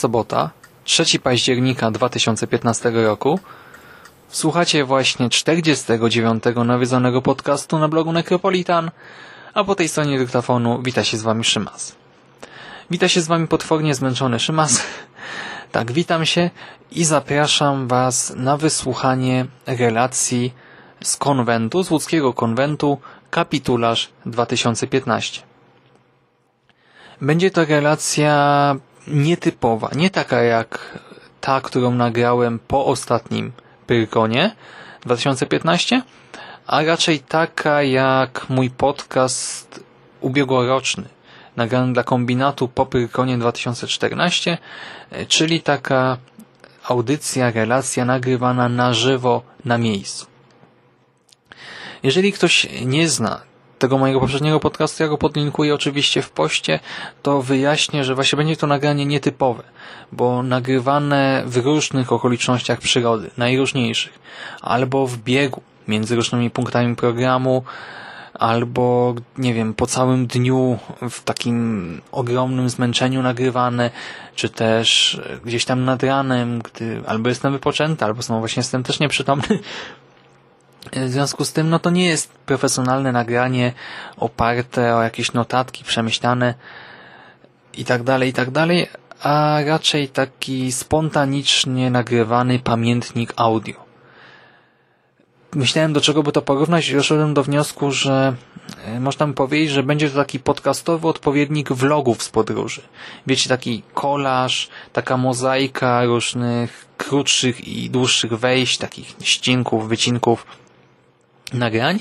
Sobota, 3 października 2015 roku. Słuchacie właśnie 49. nawiedzonego podcastu na blogu Necropolitan, a po tej stronie dyktafonu wita się z Wami Szymas. Wita się z Wami potwornie zmęczony Szymas. Tak, witam się i zapraszam Was na wysłuchanie relacji z konwentu, z łódzkiego konwentu Kapitularz 2015. Będzie to relacja nietypowa, nie taka jak ta, którą nagrałem po ostatnim Pyrkonie 2015, a raczej taka jak mój podcast ubiegłoroczny, nagrany dla kombinatu po Pyrkonie 2014, czyli taka audycja, relacja nagrywana na żywo na miejscu. Jeżeli ktoś nie zna tego mojego poprzedniego podcastu, ja go podlinkuję oczywiście w poście, to wyjaśnię, że właśnie będzie to nagranie nietypowe, bo nagrywane w różnych okolicznościach przyrody, najróżniejszych, albo w biegu między różnymi punktami programu, albo, nie wiem, po całym dniu w takim ogromnym zmęczeniu nagrywane, czy też gdzieś tam nad ranem, gdy albo jestem wypoczęty, albo znowu właśnie jestem też nieprzytomny, w związku z tym, no to nie jest profesjonalne nagranie oparte o jakieś notatki przemyślane i tak dalej, i tak dalej, a raczej taki spontanicznie nagrywany pamiętnik audio. Myślałem, do czego by to porównać i doszedłem do wniosku, że e, można by powiedzieć, że będzie to taki podcastowy odpowiednik vlogów z podróży. Wiecie, taki kolaż, taka mozaika różnych krótszych i dłuższych wejść, takich ścinków, wycinków, nagrań.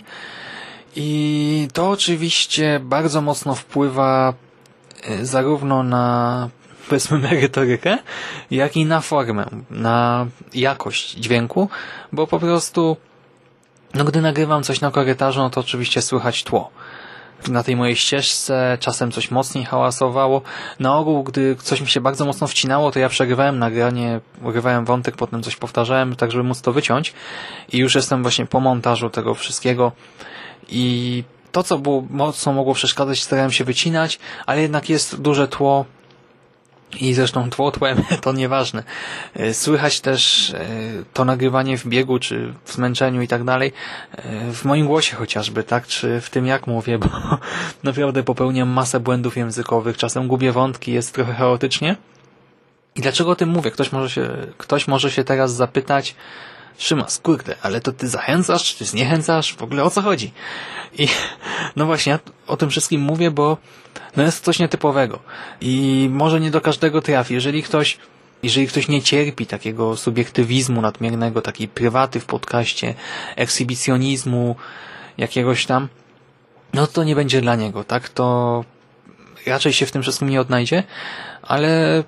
I to oczywiście bardzo mocno wpływa e, zarówno na powiedzmy merytorykę, jak i na formę, na jakość dźwięku, bo po prostu no gdy nagrywam coś na korytarzu, no to oczywiście słychać tło. Na tej mojej ścieżce czasem coś mocniej hałasowało. Na ogół, gdy coś mi się bardzo mocno wcinało, to ja przegrywałem nagranie, urywałem wątek, potem coś powtarzałem, tak żeby móc to wyciąć. I już jestem właśnie po montażu tego wszystkiego. I to, co było mocno mogło przeszkadzać, starałem się wycinać, ale jednak jest duże tło, i zresztą tłotłem to nieważne. E, słychać też e, to nagrywanie w biegu, czy w zmęczeniu i tak dalej, e, w moim głosie chociażby, tak, czy w tym jak mówię, bo naprawdę popełniam masę błędów językowych, czasem gubię wątki, jest trochę chaotycznie. I dlaczego o tym mówię? Ktoś może się, ktoś może się teraz zapytać, Szymas, kurde, ale to ty zachęcasz, czy zniechęcasz? W ogóle o co chodzi? I no właśnie, ja o tym wszystkim mówię, bo no jest coś nietypowego. I może nie do każdego trafi. Jeżeli ktoś jeżeli ktoś nie cierpi takiego subiektywizmu nadmiernego, takiej prywaty w podcaście, ekshibicjonizmu jakiegoś tam, no to nie będzie dla niego, tak? To raczej się w tym wszystkim nie odnajdzie, ale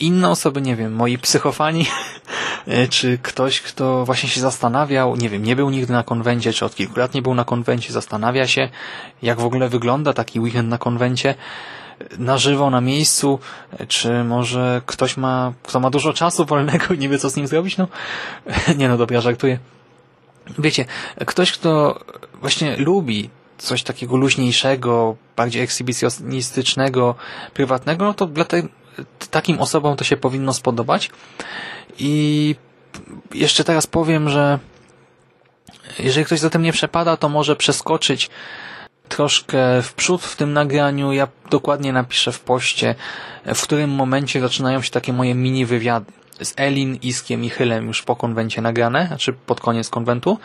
inne osoby, nie wiem, moi psychofani, czy ktoś, kto właśnie się zastanawiał, nie wiem, nie był nigdy na konwencie, czy od kilku lat nie był na konwencie, zastanawia się, jak w ogóle wygląda taki weekend na konwencie, na żywo, na miejscu, e, czy może ktoś ma, kto ma dużo czasu wolnego i nie wie, co z nim zrobić, no, nie no, dobra, żartuję. Wiecie, ktoś, kto właśnie lubi coś takiego luźniejszego, bardziej ekshibicjonistycznego, prywatnego, no to dla, te, takim osobom to się powinno spodobać. I jeszcze teraz powiem, że jeżeli ktoś za tym nie przepada, to może przeskoczyć troszkę w przód w tym nagraniu. Ja dokładnie napiszę w poście, w którym momencie zaczynają się takie moje mini wywiady z Elin, Iskiem i Hylem już po konwencie nagrane, znaczy pod koniec konwentu.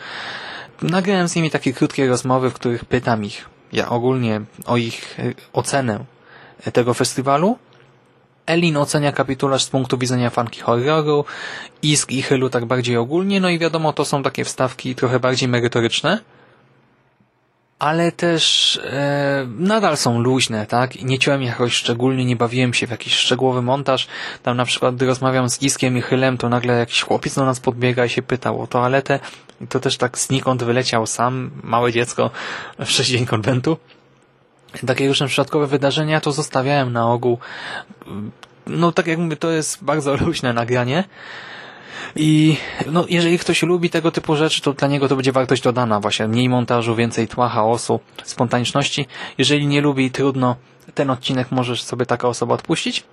Nagrałem z nimi takie krótkie rozmowy, w których pytam ich ja ogólnie o ich e, ocenę tego festiwalu. Elin ocenia kapitularz z punktu widzenia fanki horroru, Isk i Hylu tak bardziej ogólnie, no i wiadomo, to są takie wstawki trochę bardziej merytoryczne, ale też e, nadal są luźne, tak? Nie ciąłem jakoś szczególnie, nie bawiłem się w jakiś szczegółowy montaż. Tam na przykład, gdy rozmawiam z Iskiem i Hylem, to nagle jakiś chłopiec do nas podbiega i się pytał o toaletę. I to też tak znikąd wyleciał sam, małe dziecko, w sześć dzień konwentu. Takie różne przypadkowe wydarzenia to zostawiałem na ogół. No tak jak mówię, to jest bardzo luźne nagranie. I no, jeżeli ktoś lubi tego typu rzeczy, to dla niego to będzie wartość dodana. Właśnie mniej montażu, więcej tła, chaosu, spontaniczności. Jeżeli nie lubi, trudno, ten odcinek możesz sobie taka osoba odpuścić.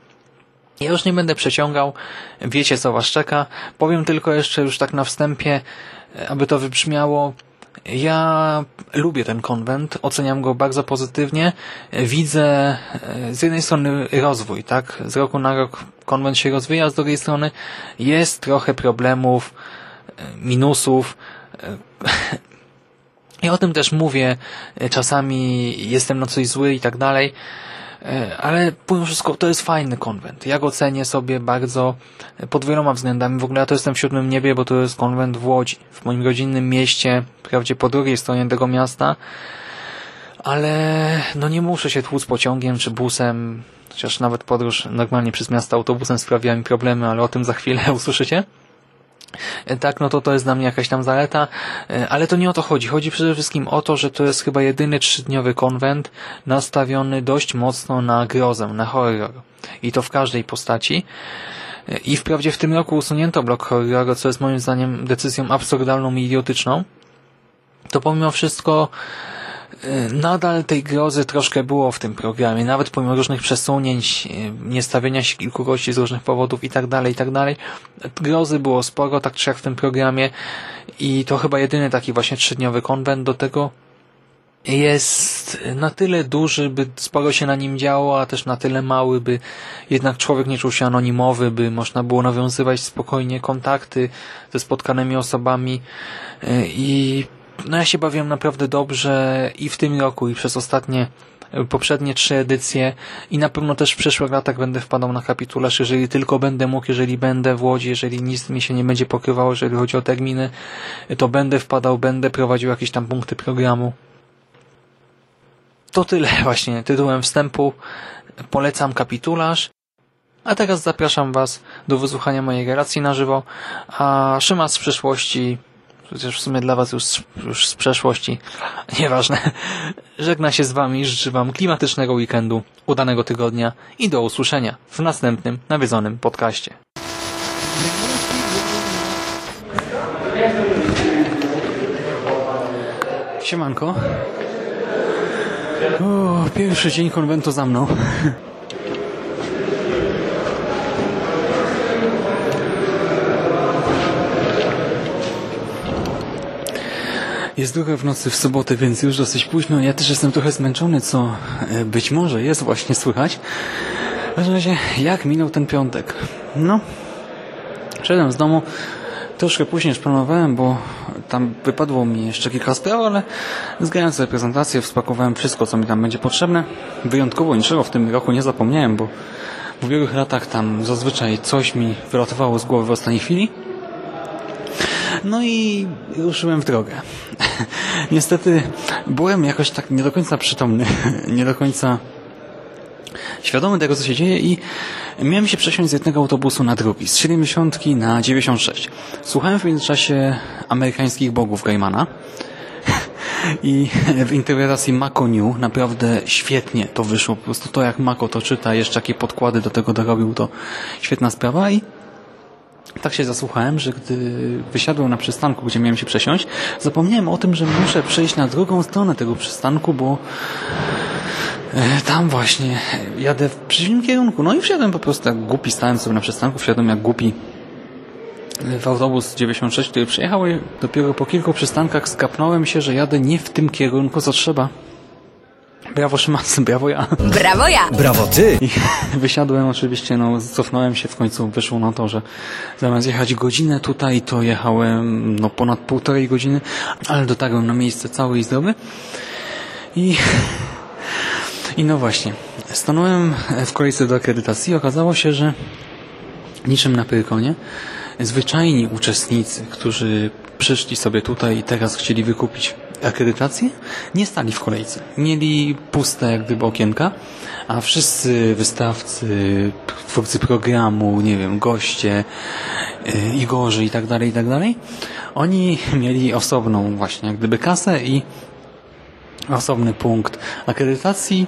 Ja już nie będę przeciągał, wiecie co was czeka. Powiem tylko jeszcze już tak na wstępie, aby to wybrzmiało, ja lubię ten konwent, oceniam go bardzo pozytywnie. Widzę e, z jednej strony rozwój, tak? Z roku na rok konwent się rozwija, z drugiej strony jest trochę problemów, e, minusów. E, I o tym też mówię. Czasami jestem na coś zły i tak dalej. E, ale pomimo wszystko to jest fajny konwent. Ja go cenię sobie bardzo pod wieloma względami. W ogóle ja to jestem w siódmym niebie, bo to jest konwent w Łodzi, w moim rodzinnym mieście, wprawdzie po drugiej stronie tego miasta, ale no nie muszę się tłuc pociągiem czy busem, chociaż nawet podróż normalnie przez miasto autobusem sprawia mi problemy, ale o tym za chwilę usłyszycie. Tak, no to to jest dla mnie jakaś tam zaleta, e, ale to nie o to chodzi. Chodzi przede wszystkim o to, że to jest chyba jedyny trzydniowy konwent nastawiony dość mocno na grozę, na horror. I to w każdej postaci. E, I wprawdzie w tym roku usunięto blok horroru, co jest moim zdaniem decyzją absurdalną i idiotyczną, to pomimo wszystko nadal tej grozy troszkę było w tym programie, nawet pomimo różnych przesunięć, y, niestawienia się kilku gości z różnych powodów i tak dalej, i tak dalej. Grozy było sporo, tak czy jak w tym programie i to chyba jedyny taki właśnie trzydniowy konwent do tego jest na tyle duży, by sporo się na nim działo, a też na tyle mały, by jednak człowiek nie czuł się anonimowy, by można było nawiązywać spokojnie kontakty ze spotkanymi osobami y, i no ja się bawiłem naprawdę dobrze i w tym roku, i przez ostatnie e, poprzednie trzy edycje i na pewno też w przyszłych latach będę wpadał na kapitularz, jeżeli tylko będę mógł, jeżeli będę w Łodzi, jeżeli nic mi się nie będzie pokrywało, jeżeli chodzi o terminy, to będę wpadał, będę prowadził jakieś tam punkty programu. To tyle właśnie tytułem wstępu. Polecam kapitularz. A teraz zapraszam Was do wysłuchania mojej relacji na żywo, a Szymas z przyszłości chociaż w sumie dla Was już, już z przeszłości, nieważne. Żegna się z Wami, życzę Wam klimatycznego weekendu, udanego tygodnia i do usłyszenia w następnym nawiedzonym podcaście. Siemanko. Pierwszy dzień konwentu za mną. Jest druga w nocy w sobotę, więc już dosyć późno. Ja też jestem trochę zmęczony, co e, być może jest właśnie słychać. W każdym razie, jak minął ten piątek? No, szedłem z domu troszkę później niż planowałem, bo tam wypadło mi jeszcze kilka spraw, ale zgrając sobie prezentację, wspakowałem wszystko, co mi tam będzie potrzebne. Wyjątkowo niczego w tym roku nie zapomniałem, bo w ubiegłych latach tam zazwyczaj coś mi wylatowało z głowy w ostatniej chwili. No i ruszyłem w drogę. Niestety byłem jakoś tak nie do końca przytomny, nie do końca świadomy tego, co się dzieje i miałem się przesiąść z jednego autobusu na drugi, z 70 na 96. Słuchałem w międzyczasie amerykańskich bogów Gaimana i w interpretacji Mako New naprawdę świetnie to wyszło. Po prostu to, jak Mako to czyta, jeszcze jakie podkłady do tego dorobił, to świetna sprawa i tak się zasłuchałem, że gdy wysiadłem na przystanku, gdzie miałem się przesiąść, zapomniałem o tym, że muszę przejść na drugą stronę tego przystanku, bo e, tam właśnie jadę w przeciwnym kierunku. No i wsiadłem po prostu jak głupi, stałem sobie na przystanku, wsiadłem jak głupi w autobus 96, który przyjechał i dopiero po kilku przystankach skapnąłem się, że jadę nie w tym kierunku, co trzeba. Brawo Szymasy, brawo ja. Brawo ja! Brawo ty! I wysiadłem oczywiście, no cofnąłem się, w końcu wyszło na to, że zamiast jechać godzinę tutaj, to jechałem no ponad półtorej godziny, ale dotarłem na miejsce cały i zdrowy. I, i no właśnie, stanąłem w kolejce do akredytacji i okazało się, że niczym na Pyrkonie zwyczajni uczestnicy, którzy przyszli sobie tutaj i teraz chcieli wykupić akredytację, nie stali w kolejce. Mieli puste jak gdyby okienka, a wszyscy wystawcy, twórcy programu, nie wiem, goście, yy, Igorzy i tak dalej, i tak dalej, oni mieli osobną właśnie jak gdyby kasę i osobny punkt akredytacji,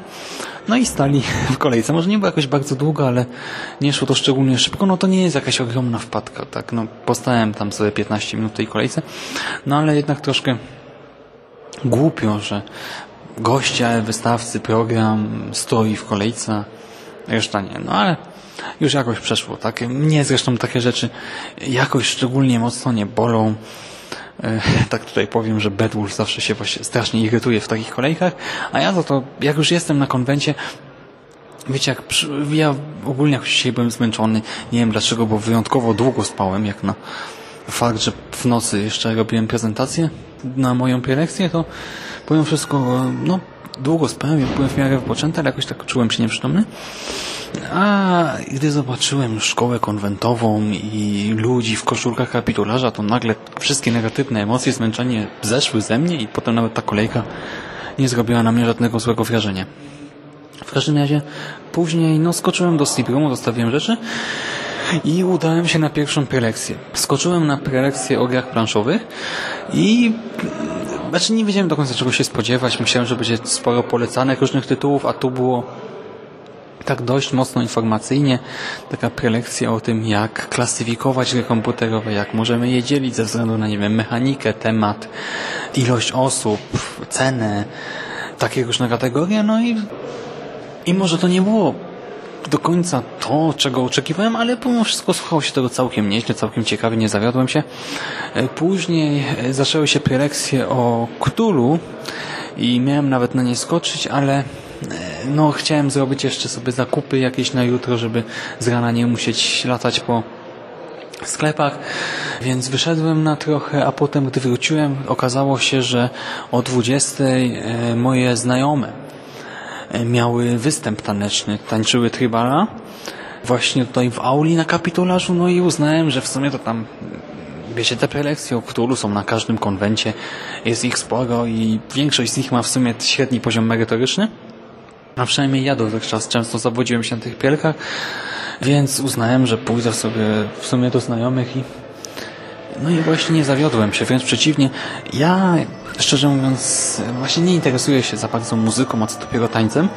no i stali w kolejce. Może nie było jakoś bardzo długo, ale nie szło to szczególnie szybko. No to nie jest jakaś ogromna wpadka, tak? No postałem tam sobie 15 minut w tej kolejce, no ale jednak troszkę głupio, że goście, wystawcy, program stoi w kolejce, reszta nie. No ale już jakoś przeszło. Tak? Mnie zresztą takie rzeczy jakoś szczególnie mocno nie bolą. E, tak tutaj powiem, że Bedwulf zawsze się właśnie strasznie irytuje w takich kolejkach, a ja za to, jak już jestem na konwencie, wiecie, jak przy, ja ogólnie jakoś dzisiaj byłem zmęczony, nie wiem dlaczego, bo wyjątkowo długo spałem, jak na fakt, że w nocy jeszcze robiłem prezentację na moją prelekcję, to powiem wszystko, no długo spałem, byłem w miarę wypoczęty, ale jakoś tak czułem się nieprzytomny. A gdy zobaczyłem szkołę konwentową i ludzi w koszulkach kapitularza, to nagle wszystkie negatywne emocje, zmęczenie zeszły ze mnie i potem nawet ta kolejka nie zrobiła na mnie żadnego złego wrażenia. W każdym razie później no, skoczyłem do sleep roomu, zostawiłem rzeczy i udałem się na pierwszą prelekcję. Skoczyłem na prelekcję o grach planszowych i znaczy nie wiedziałem do końca czego się spodziewać. Myślałem, że będzie sporo polecanych różnych tytułów, a tu było tak dość mocno informacyjnie taka prelekcja o tym, jak klasyfikować gry komputerowe, jak możemy je dzielić ze względu na, nie wiem, mechanikę, temat, ilość osób, cenę, takie różne kategorie, no i, i może to nie było do końca to, czego oczekiwałem, ale pomimo wszystko słuchało się tego całkiem nieźle, całkiem ciekawie, nie zawiodłem się. Później zaczęły się prelekcje o Cthulhu i miałem nawet na nie skoczyć, ale no chciałem zrobić jeszcze sobie zakupy jakieś na jutro, żeby z rana nie musieć latać po sklepach, więc wyszedłem na trochę, a potem gdy wróciłem okazało się, że o 20 moje znajome miały występ taneczny, tańczyły tribala właśnie tutaj w auli na kapitularzu, no i uznałem, że w sumie to tam wiecie, te prelekcje o Cthulhu są na każdym konwencie, jest ich sporo i większość z nich ma w sumie średni poziom merytoryczny, a przynajmniej ja dotychczas często zawodziłem się na tych pielkach, więc uznałem, że pójdę sobie w sumie do znajomych i no i właśnie nie zawiodłem się, wręcz przeciwnie. Ja, szczerze mówiąc, właśnie nie interesuję się za bardzo muzyką, a co dopiero tańcem,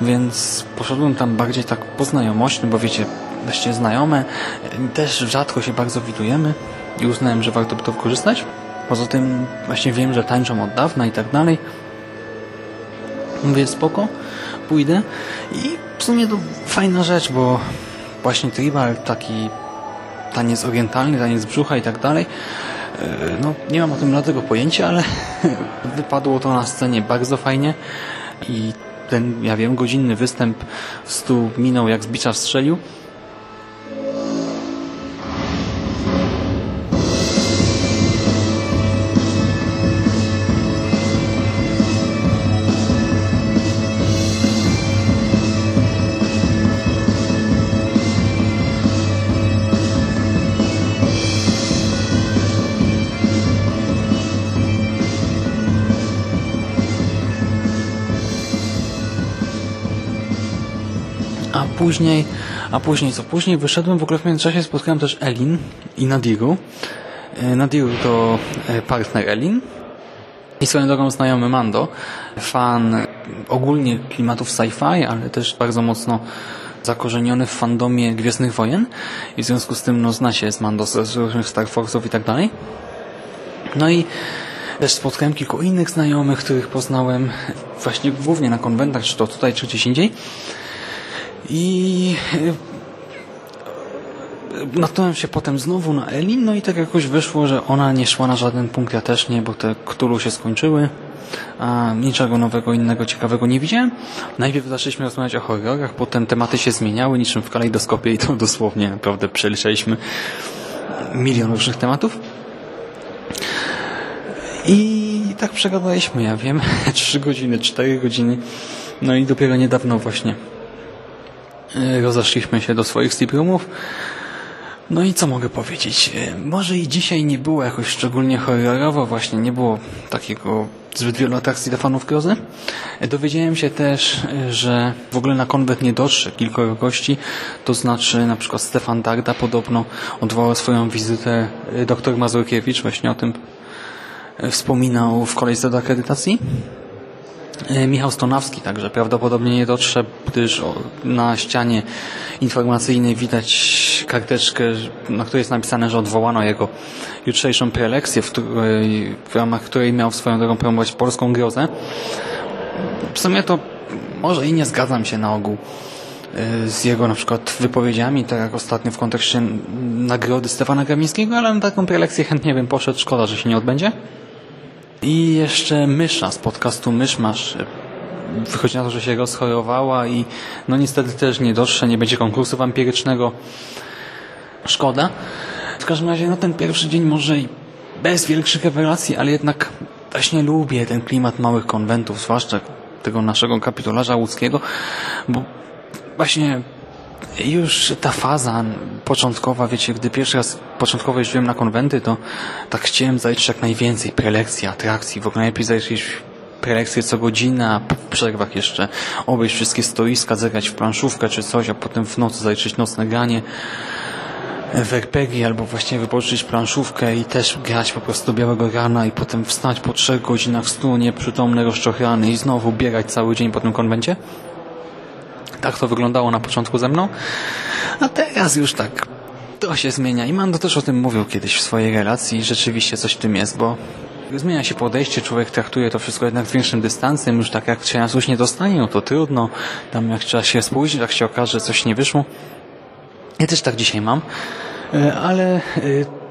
więc poszedłem tam bardziej tak po znajomości, bo wiecie, właśnie znajome, też rzadko się bardzo widujemy i uznałem, że warto by to wykorzystać. Poza tym właśnie wiem, że tańczą od dawna i tak dalej. Mówię, spoko, pójdę i w sumie to fajna rzecz, bo właśnie tribal, taki taniec orientalny, taniec brzucha i tak dalej, no nie mam o tym dlatego pojęcia, ale wypadło to na scenie bardzo fajnie i ten, ja wiem, godzinny występ w stu minął jak z bicza strzelił. Później, a później co? Później wyszedłem, w ogóle w międzyczasie spotkałem też Elin i Nadiru. Nadiru to partner Elin i swoją drogą znajomy Mando, fan ogólnie klimatów sci-fi, ale też bardzo mocno zakorzeniony w fandomie Gwiezdnych Wojen i w związku z tym no, zna się z Mando z różnych Star Foxów i tak dalej. No i też spotkałem kilku innych znajomych, których poznałem właśnie głównie na konwentach, czy to tutaj, czy gdzieś indziej. I natknąłem się potem znowu na Elin, no i tak jakoś wyszło, że ona nie szła na żaden punkt, ja też nie, bo te Cthulhu się skończyły. a niczego nowego, innego, ciekawego nie widziałem. Najpierw zaczęliśmy rozmawiać o horrorach, potem tematy się zmieniały niczym w kalejdoskopie i to dosłownie naprawdę przelecieliśmy milion różnych tematów. I tak przegadaliśmy, ja wiem, trzy godziny, cztery godziny. No i dopiero niedawno właśnie rozeszliśmy się do swoich sleep roomów. No i co mogę powiedzieć? E, może i dzisiaj nie było jakoś szczególnie horrorowo, właśnie nie było takiego zbyt wielu atrakcji dla fanów grozy. E, dowiedziałem się też, że w ogóle na konwent nie dotrze kilkoro gości, to znaczy na przykład Stefan Darda podobno odwołał swoją wizytę dr Mazurkiewicz, właśnie o tym wspominał w kolejce do akredytacji. E, Michał Stonawski także prawdopodobnie nie dotrze, gdyż na ścianie informacyjnej widać karteczkę, na której jest napisane, że odwołano jego jutrzejszą prelekcję, w, której, w ramach której miał swoją drogą promować polską grozę. W sumie to może i nie zgadzam się na ogół e, z jego na przykład wypowiedziami, tak jak ostatnio w kontekście nagrody Stefana Gramińskiego, ale na taką prelekcję chętnie bym poszedł. Szkoda, że się nie odbędzie. I jeszcze Mysza z podcastu Myszmasz. Wychodzi na to, że się rozchorowała i no niestety też nie dotrze, nie będzie konkursu wampirycznego. Szkoda. W każdym razie no ten pierwszy dzień może i bez większych rewelacji, ale jednak właśnie lubię ten klimat małych konwentów, zwłaszcza tego naszego kapitularza łódzkiego, bo właśnie już ta faza początkowa, wiecie, gdy pierwszy raz początkowo jeździłem na konwenty, to tak chciałem zajrzeć jak najwięcej prelekcji, atrakcji. W ogóle najlepiej zajrzeć prelekcje co godzina, w przerwach jeszcze obejść wszystkie stoiska, zagrać w planszówkę czy coś, a potem w nocy zajrzeć nocne granie w RPG albo właśnie wypożyczyć planszówkę i też grać po prostu białego rana i potem wstać po trzech godzinach snu nieprzytomny, rozczochrany i znowu biegać cały dzień po tym konwencie. Tak to wyglądało na początku ze mną. A teraz już tak to się zmienia. I Mando też o tym mówił kiedyś w swojej relacji. Rzeczywiście coś w tym jest, bo zmienia się podejście, człowiek traktuje to wszystko jednak z większym dystansem, już tak jak się na coś nie dostanie, no to trudno, tam jak trzeba się spóźnić, jak się okaże, że coś nie wyszło. Ja też tak dzisiaj mam, e, ale e,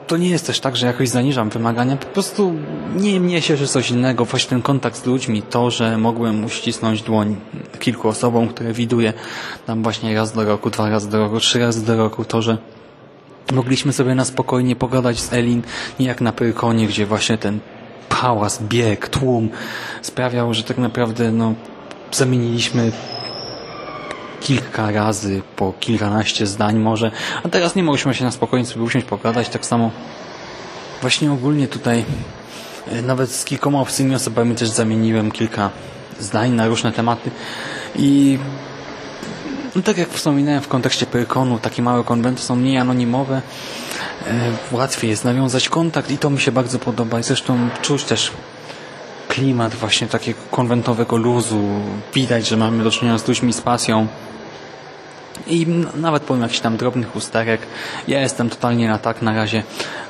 to nie jest też tak, że jakoś zaniżam wymagania, po prostu nie mnie się, że coś innego, właśnie ten kontakt z ludźmi, to, że mogłem uścisnąć dłoń kilku osobom, które widuję tam właśnie raz do roku, dwa razy do roku, trzy razy do roku, to, że mogliśmy sobie na spokojnie pogadać z Elin, nie jak na Pyrkonie, gdzie właśnie ten hałas, bieg, tłum sprawiał, że tak naprawdę no, zamieniliśmy kilka razy po kilkanaście zdań może, a teraz nie mogliśmy się na spokojnie sobie usiąść, pogadać, tak samo właśnie ogólnie tutaj e, nawet z kilkoma obcymi osobami też zamieniłem kilka zdań na różne tematy. I no tak jak wspominałem w kontekście Pyrkonu, takie małe konwenty są mniej anonimowe, e, łatwiej jest nawiązać kontakt i to mi się bardzo podoba. I zresztą czuć też klimat właśnie takiego konwentowego luzu. Widać, że mamy do czynienia z ludźmi z pasją i nawet pomimo jakichś tam drobnych usterek, ja jestem totalnie na tak na razie.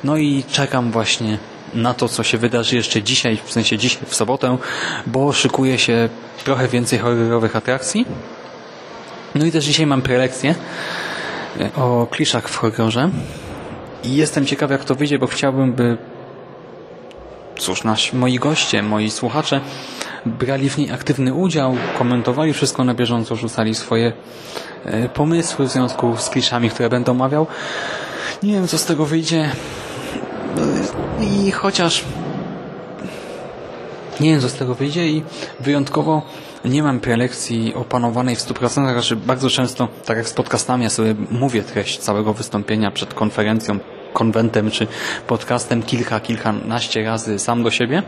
No i czekam właśnie na to, co się wydarzy jeszcze dzisiaj, w sensie dzisiaj w sobotę, bo szykuje się trochę więcej horrorowych atrakcji. No i też dzisiaj mam prelekcję e, o kliszach w horrorze. I jestem ciekaw, jak to wyjdzie, bo chciałbym, by cóż, nasi, moi goście, moi słuchacze brali w niej aktywny udział, komentowali wszystko na bieżąco, rzucali swoje pomysły w związku z kliszami, które będę omawiał. Nie wiem, co z tego wyjdzie. I chociaż nie wiem, co z tego wyjdzie i wyjątkowo nie mam prelekcji opanowanej w 100%, znaczy bardzo często, tak jak z podcastami, ja sobie mówię treść całego wystąpienia przed konferencją, konwentem czy podcastem kilka, kilkanaście razy sam do siebie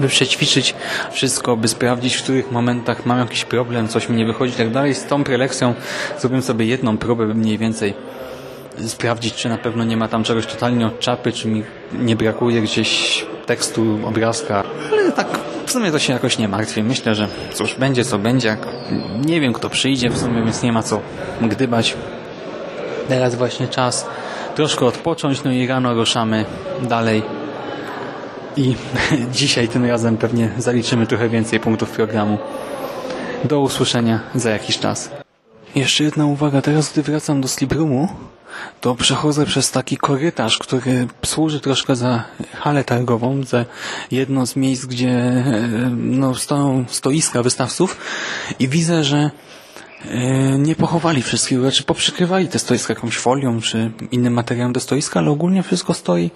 by przećwiczyć wszystko, by sprawdzić, w których momentach mam jakiś problem, coś mi nie wychodzi i tak dalej. Z tą prelekcją zrobiłem sobie jedną próbę, by mniej więcej sprawdzić, czy na pewno nie ma tam czegoś totalnie od czapy, czy mi nie brakuje gdzieś tekstu, obrazka. Ale tak w sumie to się jakoś nie martwię. Myślę, że cóż, będzie co będzie. Nie wiem, kto przyjdzie w sumie, więc nie ma co gdybać. Teraz właśnie czas troszkę odpocząć, no i rano ruszamy dalej i dzisiaj tym razem pewnie zaliczymy trochę więcej punktów programu. Do usłyszenia za jakiś czas. Jeszcze jedna uwaga, teraz gdy wracam do Sleep Roomu, to przechodzę przez taki korytarz, który służy troszkę za halę targową, za jedno z miejsc, gdzie e, no, stoją stoiska wystawców i widzę, że e, nie pochowali wszystkiego, czy poprzykrywali te stoiska jakąś folią, czy innym materiałem do stoiska, ale ogólnie wszystko stoi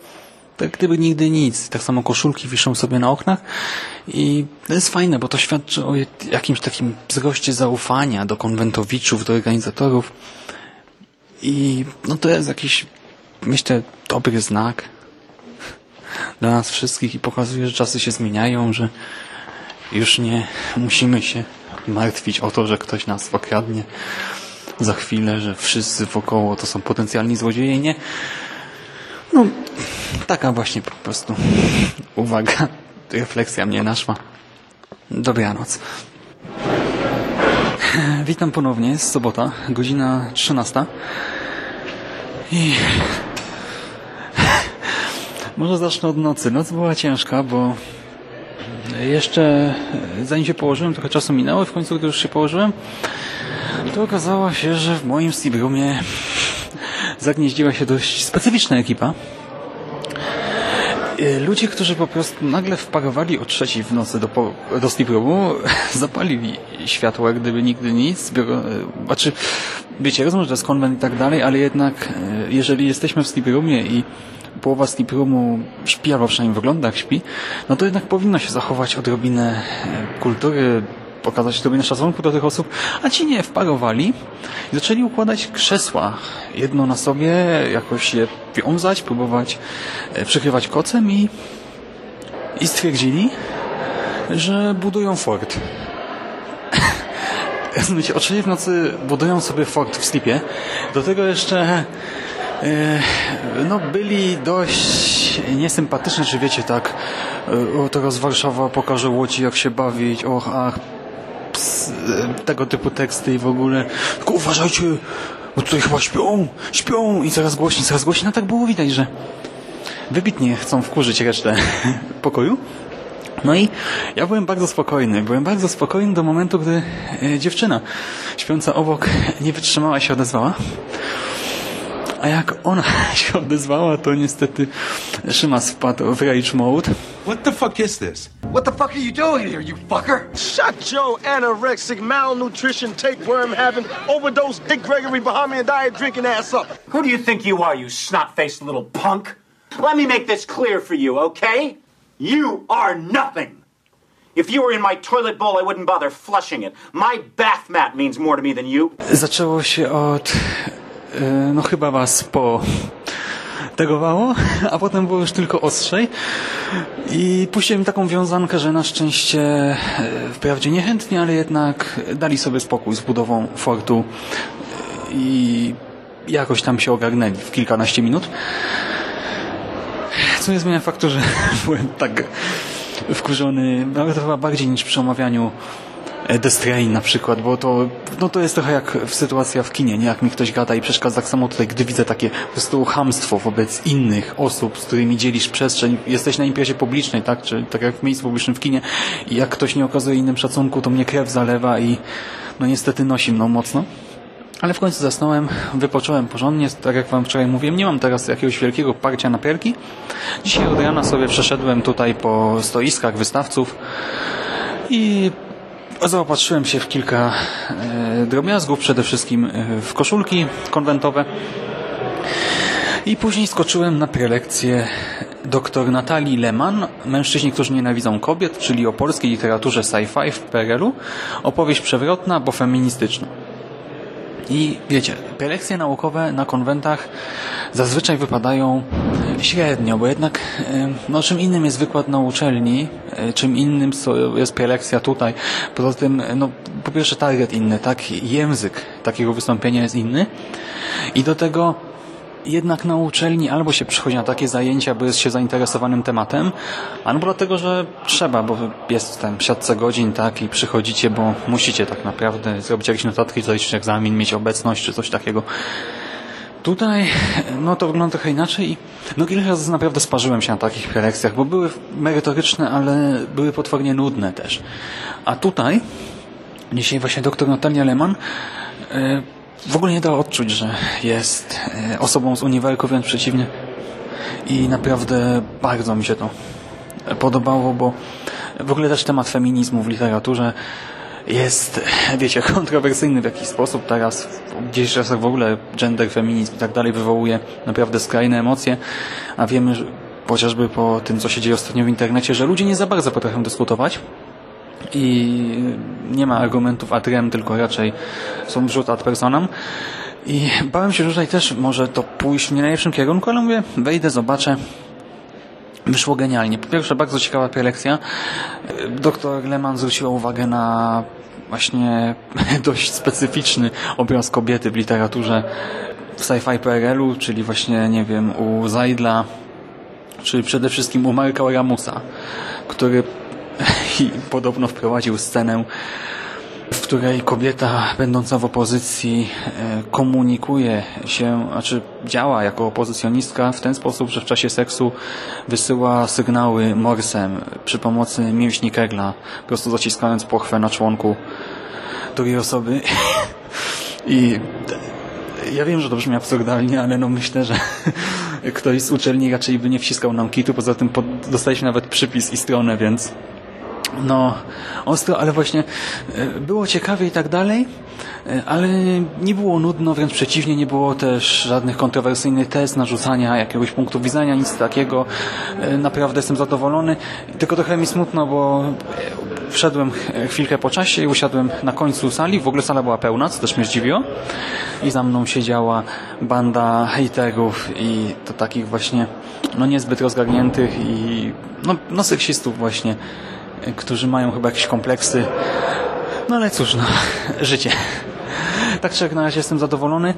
tak gdyby nigdy nic. Tak samo koszulki wiszą sobie na oknach i to jest fajne, bo to świadczy o jakimś takim wzroście zaufania do konwentowiczów, do organizatorów i no to jest jakiś, myślę, dobry znak dla nas wszystkich i pokazuje, że czasy się zmieniają, że już nie musimy się martwić o to, że ktoś nas okradnie za chwilę, że wszyscy wokoło to są potencjalni złodzieje. Nie. No, taka właśnie po prostu uwaga, refleksja mnie naszła. Dobranoc. Witam ponownie, jest sobota, godzina 13. I... Może zacznę od nocy. Noc była ciężka, bo jeszcze zanim się położyłem, trochę czasu minęło, w końcu gdy już się położyłem, to okazało się, że w moim sleep roomie zagnieździła się dość specyficzna ekipa. E, ludzie, którzy po prostu nagle wparowali o trzeciej w nocy do, do sleep roomu, zapalili światło, jak gdyby nigdy nic. Biuro, e, znaczy, wiecie, rozumiem, że to jest konwent i tak dalej, ale jednak e, jeżeli jesteśmy w sleep roomie i połowa sleep roomu śpi, albo przynajmniej wygląda jak śpi, no to jednak powinno się zachować odrobinę kultury, pokazać odrobinę szacunku do tych osób, a ci nie wparowali i zaczęli układać krzesła jedno na sobie, jakoś je wiązać, próbować e, przykrywać kocem i, i stwierdzili, że budują fort. Rozumiecie, o w nocy budują sobie fort w slipie. Do tego jeszcze e, no byli dość niesympatyczni, czy wiecie, tak e, o, teraz Warszawa pokaże Łodzi jak się bawić, och, ach, ps, tego typu teksty i w ogóle tylko uważajcie, bo tutaj chyba śpią, śpią i coraz głośniej, coraz głośniej. No tak było widać, że wybitnie chcą wkurzyć resztę pokoju. No i ja byłem bardzo spokojny. Byłem bardzo spokojny do momentu, gdy e, dziewczyna śpiąca obok nie wytrzymała się odezwała. A jak ona się odezwała, to niestety Szymas wpadł w rage mode. What the fuck is this? What the fuck are you doing here, you fucker? Shut your anorexic, malnutrition, tapeworm having, overdose Dick Gregory Bahamian diet drinking ass up. Who do you think you are, you snot-faced little punk? Let me make this clear for you, okay? You are nothing. If you were in my toilet bowl, I wouldn't bother flushing it. My bath mat means more to me than you. Zaczęło się od no chyba was po tegowało, a potem było już tylko ostrzej. I puściłem taką wiązankę, że na szczęście e, wprawdzie niechętnie, ale jednak dali sobie spokój z budową fortu i jakoś tam się ogarnęli w kilkanaście minut. Co nie zmienia faktu, że byłem tak wkurzony, nawet chyba bardziej niż przy omawianiu Strain na przykład, bo to, no to jest trochę jak sytuacja w kinie, nie? Jak mi ktoś gada i przeszkadza tak samo tutaj, gdy widzę takie po prostu hamstwo wobec innych osób, z którymi dzielisz przestrzeń. Jesteś na imprezie publicznej, tak? Czy tak jak w miejscu publicznym w kinie i jak ktoś nie okazuje innym szacunku, to mnie krew zalewa i no niestety nosi mną mocno. Ale w końcu zasnąłem, wypocząłem porządnie, tak jak wam wczoraj mówiłem, nie mam teraz jakiegoś wielkiego parcia na perki. Dzisiaj od rana sobie przeszedłem tutaj po stoiskach wystawców i Zaopatrzyłem się w kilka e, drobiazgów, przede wszystkim e, w koszulki konwentowe. I później skoczyłem na prelekcję dr Natalii Lehmann, Mężczyźni, którzy nienawidzą kobiet, czyli o polskiej literaturze sci-fi w PRL-u. Opowieść przewrotna, bo feministyczna. I wiecie, prelekcje naukowe na konwentach zazwyczaj wypadają średnio, bo jednak no, czym innym jest wykład na uczelni, e, czym innym jest prelekcja tutaj. Poza tym, no, po pierwsze target inny, tak? Język takiego wystąpienia jest inny. I do tego jednak na uczelni albo się przychodzi na takie zajęcia, bo jest się zainteresowanym tematem, albo dlatego, że trzeba, bo jest tam siatce godzin, tak, i przychodzicie, bo musicie tak naprawdę zrobić jakieś notatki, zaliczyć egzamin, mieć obecność, czy coś takiego. Tutaj, no to wygląda trochę inaczej no kilka razy naprawdę sparzyłem się na takich prelekcjach, bo były merytoryczne, ale były potwornie nudne też. A tutaj, dzisiaj właśnie doktor Natalia Lehmann, e, w ogóle nie da odczuć, że jest e, osobą z uniwerku, wręcz przeciwnie. I naprawdę bardzo mi się to podobało, bo w ogóle też temat feminizmu w literaturze jest, wiecie, kontrowersyjny w jakiś sposób teraz. W dzisiejszych czasach w ogóle gender, feminizm i tak dalej wywołuje naprawdę skrajne emocje, a wiemy, chociażby po tym, co się dzieje ostatnio w internecie, że ludzie nie za bardzo potrafią dyskutować i nie ma argumentów ad rem, tylko raczej są wrzut ad personam. I bałem się, że tutaj też może to pójść w nie najlepszym kierunku, ale mówię, wejdę, zobaczę. Wyszło genialnie. Po pierwsze, bardzo ciekawa prelekcja. Doktor Lehmann zwróciła uwagę na właśnie dość specyficzny obraz kobiety w literaturze w sci-fi PRL-u, czyli właśnie, nie wiem, u Zajdla, czy przede wszystkim u Marka Ramusa, który i podobno wprowadził scenę, w której kobieta będąca w opozycji e, komunikuje się, znaczy działa jako opozycjonistka w ten sposób, że w czasie seksu wysyła sygnały morsem przy pomocy mięśni Kegla, po prostu zaciskając pochwę na członku drugiej osoby. I ja wiem, że to brzmi absurdalnie, ale no myślę, że ktoś z uczelni raczej by nie wciskał nam kitu, poza tym dostaliśmy nawet przypis i stronę, więc no ostro, ale właśnie e, było ciekawie i tak dalej, e, ale nie było nudno, wręcz przeciwnie, nie było też żadnych kontrowersyjnych test, narzucania jakiegoś punktu widzenia, nic takiego. E, naprawdę jestem zadowolony, tylko trochę mi smutno, bo wszedłem chwilkę po czasie i usiadłem na końcu sali, w ogóle sala była pełna, co też mnie zdziwiło. I za mną siedziała banda hejterów i to takich właśnie no niezbyt rozgarniętych i no, no seksistów właśnie którzy mają chyba jakieś kompleksy. No ale cóż, no, życie. Tak czy jak na razie jestem zadowolony.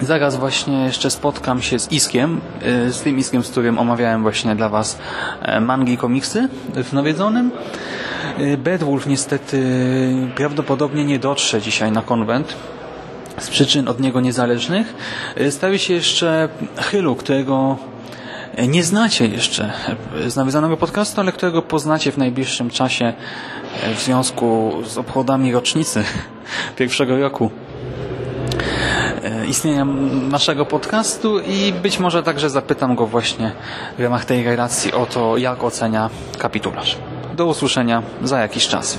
Zaraz właśnie jeszcze spotkam się z Iskiem, y, z tym Iskiem, z którym omawiałem właśnie dla Was e, mangi komiksy w Nawiedzonym. Y, Bedwulf niestety prawdopodobnie nie dotrze dzisiaj na konwent z przyczyn od niego niezależnych. Y, stawi się jeszcze Hylu, którego nie znacie jeszcze z nawiązanego podcastu, ale którego poznacie w najbliższym czasie w związku z obchodami rocznicy pierwszego roku e, istnienia naszego podcastu i być może także zapytam go właśnie w ramach tej relacji o to, jak ocenia kapitularz. Do usłyszenia za jakiś czas.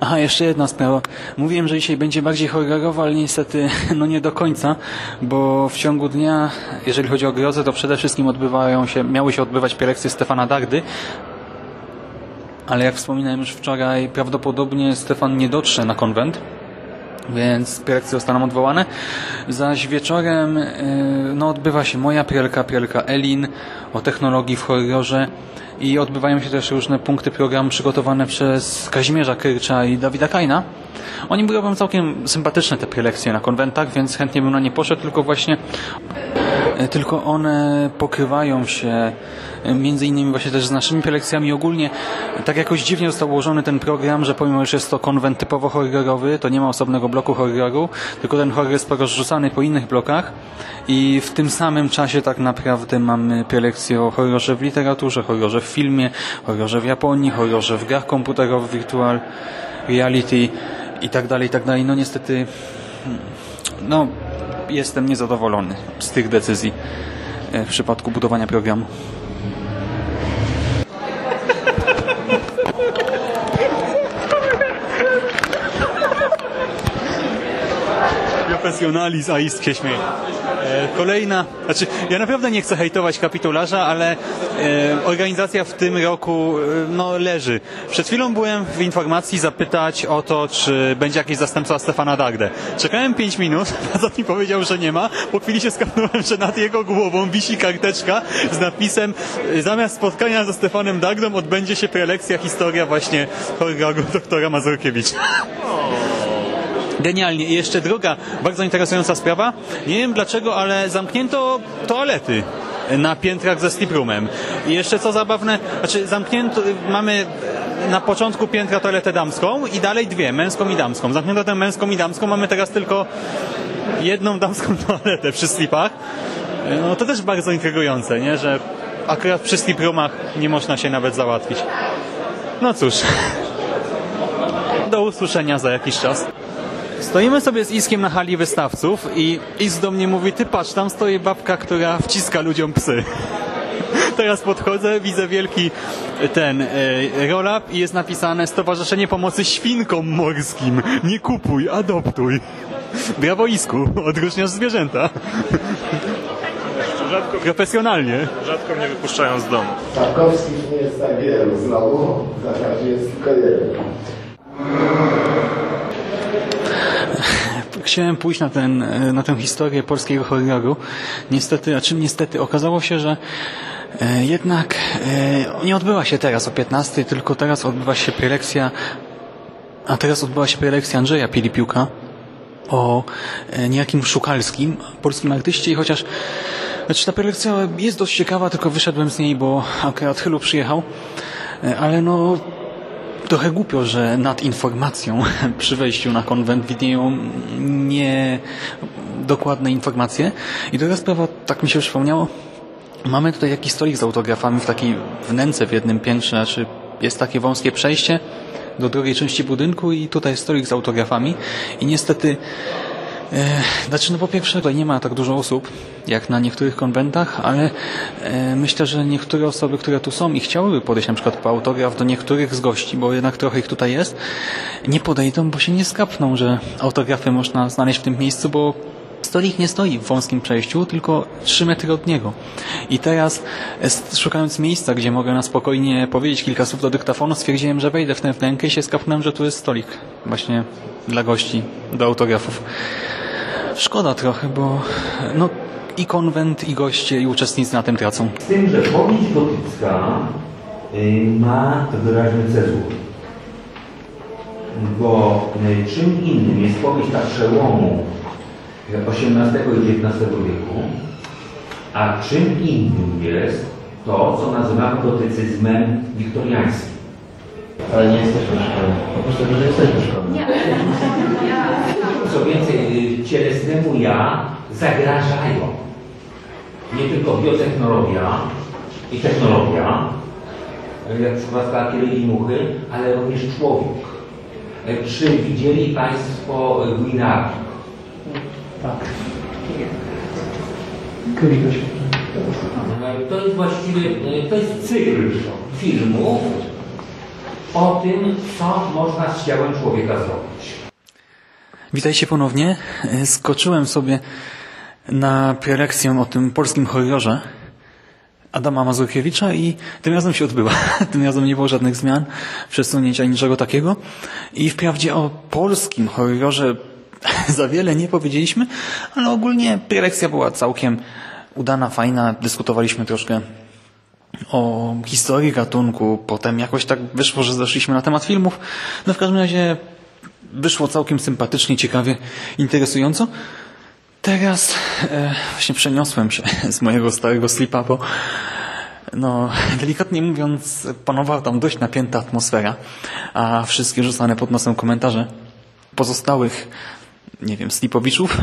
Aha, jeszcze jedna sprawa. Mówiłem, że dzisiaj będzie bardziej horrorowo, ale niestety no nie do końca, bo w ciągu dnia, jeżeli chodzi o grozę, to przede wszystkim odbywają się, miały się odbywać prelekcje Stefana Dagdy, ale jak wspominałem już wczoraj, prawdopodobnie Stefan nie dotrze na konwent, więc prelekcje zostaną odwołane. Zaś wieczorem y, no, odbywa się moja prelka, prelka Elin o technologii w horrorze i odbywają się też różne punkty programu przygotowane przez Kazimierza Kyrcza i Dawida Kajna. Oni robią całkiem sympatyczne te prelekcje na konwentach, więc chętnie bym na nie poszedł, tylko właśnie e, tylko one pokrywają się między innymi właśnie też z naszymi prelekcjami ogólnie. Tak jakoś dziwnie został ułożony ten program, że pomimo, że jest to konwent typowo horrorowy, to nie ma osobnego bloku horroru, tylko ten horror jest porozrzucany po innych blokach i w tym samym czasie tak naprawdę mamy prelekcje o horrorze w literaturze, horrorze w filmie, horrorze w Japonii, horrorze w grach komputerowych, virtual reality i tak dalej, i tak dalej. No niestety no jestem niezadowolony z tych decyzji e, w przypadku budowania programu. Profesjonalizm, a ist się śmieje. E, kolejna, znaczy ja naprawdę nie chcę hejtować kapitularza, ale e, organizacja w tym roku e, no, leży. Przed chwilą byłem w informacji zapytać o to, czy będzie jakiś zastępca Stefana Dagdę. Czekałem 5 minut, a mi powiedział, że nie ma. Po chwili się skapnąłem, że nad jego głową wisi karteczka z napisem zamiast spotkania ze Stefanem Dagdą odbędzie się prelekcja historia właśnie horroru doktora Mazurkiewicza. Genialnie. I jeszcze druga, bardzo interesująca sprawa. Nie wiem dlaczego, ale zamknięto toalety na piętrach ze sleep roomem. I jeszcze co zabawne, znaczy zamknięto, mamy na początku piętra toaletę damską i dalej dwie, męską i damską. Zamknięto tę męską i damską, mamy teraz tylko jedną damską toaletę przy slipach. No to też bardzo intrygujące, nie? że akurat przy sleep roomach nie można się nawet załatwić. No cóż, do usłyszenia za jakiś czas. Stoimy sobie z Iskiem na hali wystawców i Isk do mnie mówi, ty patrz, tam stoi babka, która wciska ludziom psy. Teraz podchodzę, widzę wielki ten e, roll-up i jest napisane Stowarzyszenie Pomocy Świnkom Morskim. Nie kupuj, adoptuj. Brawo Isku, odróżniasz zwierzęta. Rzadko, Profesjonalnie. rzadko mnie wypuszczają z domu. Tarkowskich nie jest tak wielu znowu, na razie jest tylko jeden. Chciałem pójść na, ten, e, na tę historię polskiego horroru. Niestety, a czym niestety, okazało się, że e, jednak e, nie odbyła się teraz o 15, tylko teraz odbywa się prelekcja, a teraz odbyła się prelekcja Andrzeja Pilipiuka o niejakim Szukalskim, polskim artyście i chociaż znaczy ta prelekcja jest dość ciekawa, tylko wyszedłem z niej, bo akurat Chylu przyjechał, ale no trochę głupio, że nad informacją przy wejściu na konwent widnieją nie dokładne informacje. I druga sprawa, tak mi się przypomniało, mamy tutaj jakiś stolik z autografami w takiej wnęce w jednym piętrze, znaczy jest takie wąskie przejście do drugiej części budynku i tutaj stolik z autografami i niestety Znaczy, no po pierwsze, nie ma tak dużo osób, jak na niektórych konwentach, ale e, myślę, że niektóre osoby, które tu są i chciałyby podejść na przykład po autograf do niektórych z gości, bo jednak trochę ich tutaj jest, nie podejdą, bo się nie skapną, że autografy można znaleźć w tym miejscu, bo stolik nie stoi w wąskim przejściu, tylko 3 metry od niego. I teraz, e, szukając miejsca, gdzie mogę na spokojnie powiedzieć kilka słów do dyktafonu, stwierdziłem, że wejdę w tę wnękę i się skapnąłem, że tu jest stolik właśnie dla gości, do autografów. Szkoda trochę, bo no, i konwent, i goście, i uczestnicy na tym tracą. Z tym, że powieść gotycka y, ma wyraźny cezur. Bo czym innym jest powieść ta przełomu XVIII i XIX wieku, a czym innym jest to, co nazywamy gotycyzmem wiktoriańskim. Ale nie jesteśmy szkolni. Oprócz tego, że jesteśmy szkolni. Co więcej, cielesnemu ja zagrażają nie tylko biotechnologia i technologia, jak w przypadku i Muchy, ale również człowiek. Y, Czy widzieli Państwo Guinard? Tak. To jest właściwie, y, to jest cykl filmów o tym, co można z ciałem człowieka zrobić. Witajcie ponownie. Skoczyłem sobie na prelekcję o tym polskim horrorze Adama Mazurkiewicza i tym razem się odbyła. Tym razem nie było żadnych zmian, przesunięć ani niczego takiego. I wprawdzie o polskim horrorze za wiele nie powiedzieliśmy, ale ogólnie prelekcja była całkiem udana, fajna. Dyskutowaliśmy troszkę o historii gatunku, potem jakoś tak wyszło, że zeszliśmy na temat filmów. No w każdym razie wyszło całkiem sympatycznie, ciekawie, interesująco. Teraz e, właśnie przeniosłem się z mojego starego slipa, bo no, delikatnie mówiąc, panowała tam dość napięta atmosfera, a wszystkie rzucane pod nosem komentarze pozostałych, nie wiem, slipowiczów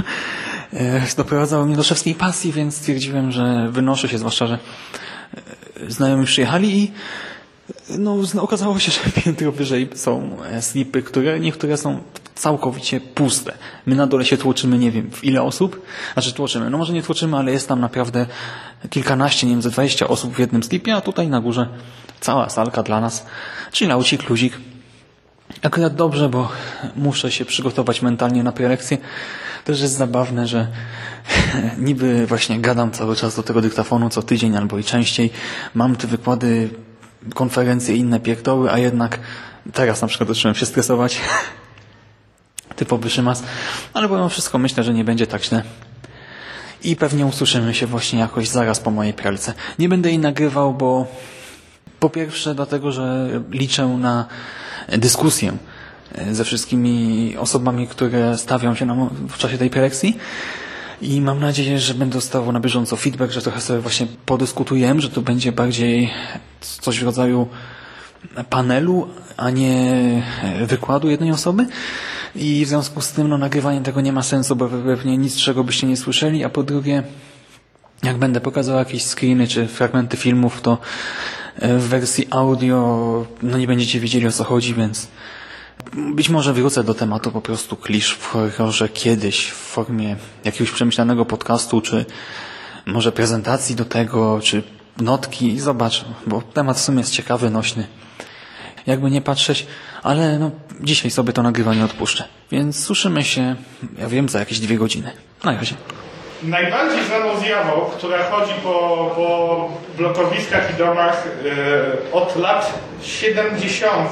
e, doprowadzały mnie do szewskiej pasji, więc stwierdziłem, że wynoszę się, zwłaszcza, że e, znajomi przyjechali i no, okazało się, że piętro wyżej są e, slipy, które niektóre są całkowicie puste. My na dole się tłoczymy, nie wiem, w ile osób? Znaczy tłoczymy, no może nie tłoczymy, ale jest tam naprawdę kilkanaście, nie wiem, ze dwadzieścia osób w jednym slipie, a tutaj na górze cała salka dla nas. Chillaucik, luzik. Akurat dobrze, bo muszę się przygotować mentalnie na prelekcję. Też jest zabawne, że niby właśnie gadam cały czas do tego dyktafonu co tydzień albo i częściej. Mam te wykłady, konferencje i inne pierdoły, a jednak teraz na przykład zacząłem się stresować. Typowy szymas. Ale pomimo wszystko myślę, że nie będzie tak źle. I pewnie usłyszymy się właśnie jakoś zaraz po mojej pralce. Nie będę jej nagrywał, bo po pierwsze dlatego, że liczę na dyskusję ze wszystkimi osobami, które stawią się nam w czasie tej prelekcji. I mam nadzieję, że będę dostawał na bieżąco feedback, że trochę sobie właśnie podyskutujemy, że to będzie bardziej coś w rodzaju panelu, a nie wykładu jednej osoby. I w związku z tym no, nagrywanie tego nie ma sensu, bo pewnie nic czego byście nie słyszeli, a po drugie jak będę pokazał jakieś screeny czy fragmenty filmów, to e, w wersji audio no nie będziecie wiedzieli o co chodzi, więc być może wrócę do tematu po prostu klisz w horrorze kiedyś w formie jakiegoś przemyślanego podcastu, czy może prezentacji do tego, czy notki i zobaczę, bo temat w sumie jest ciekawy, nośny. Jakby nie patrzeć, ale no, dzisiaj sobie to nagrywanie odpuszczę. Więc słyszymy się, ja wiem, za jakieś dwie godziny. Na razie. Najbardziej znaną zjawą, która chodzi po, po blokowiskach i domach e, od lat 70.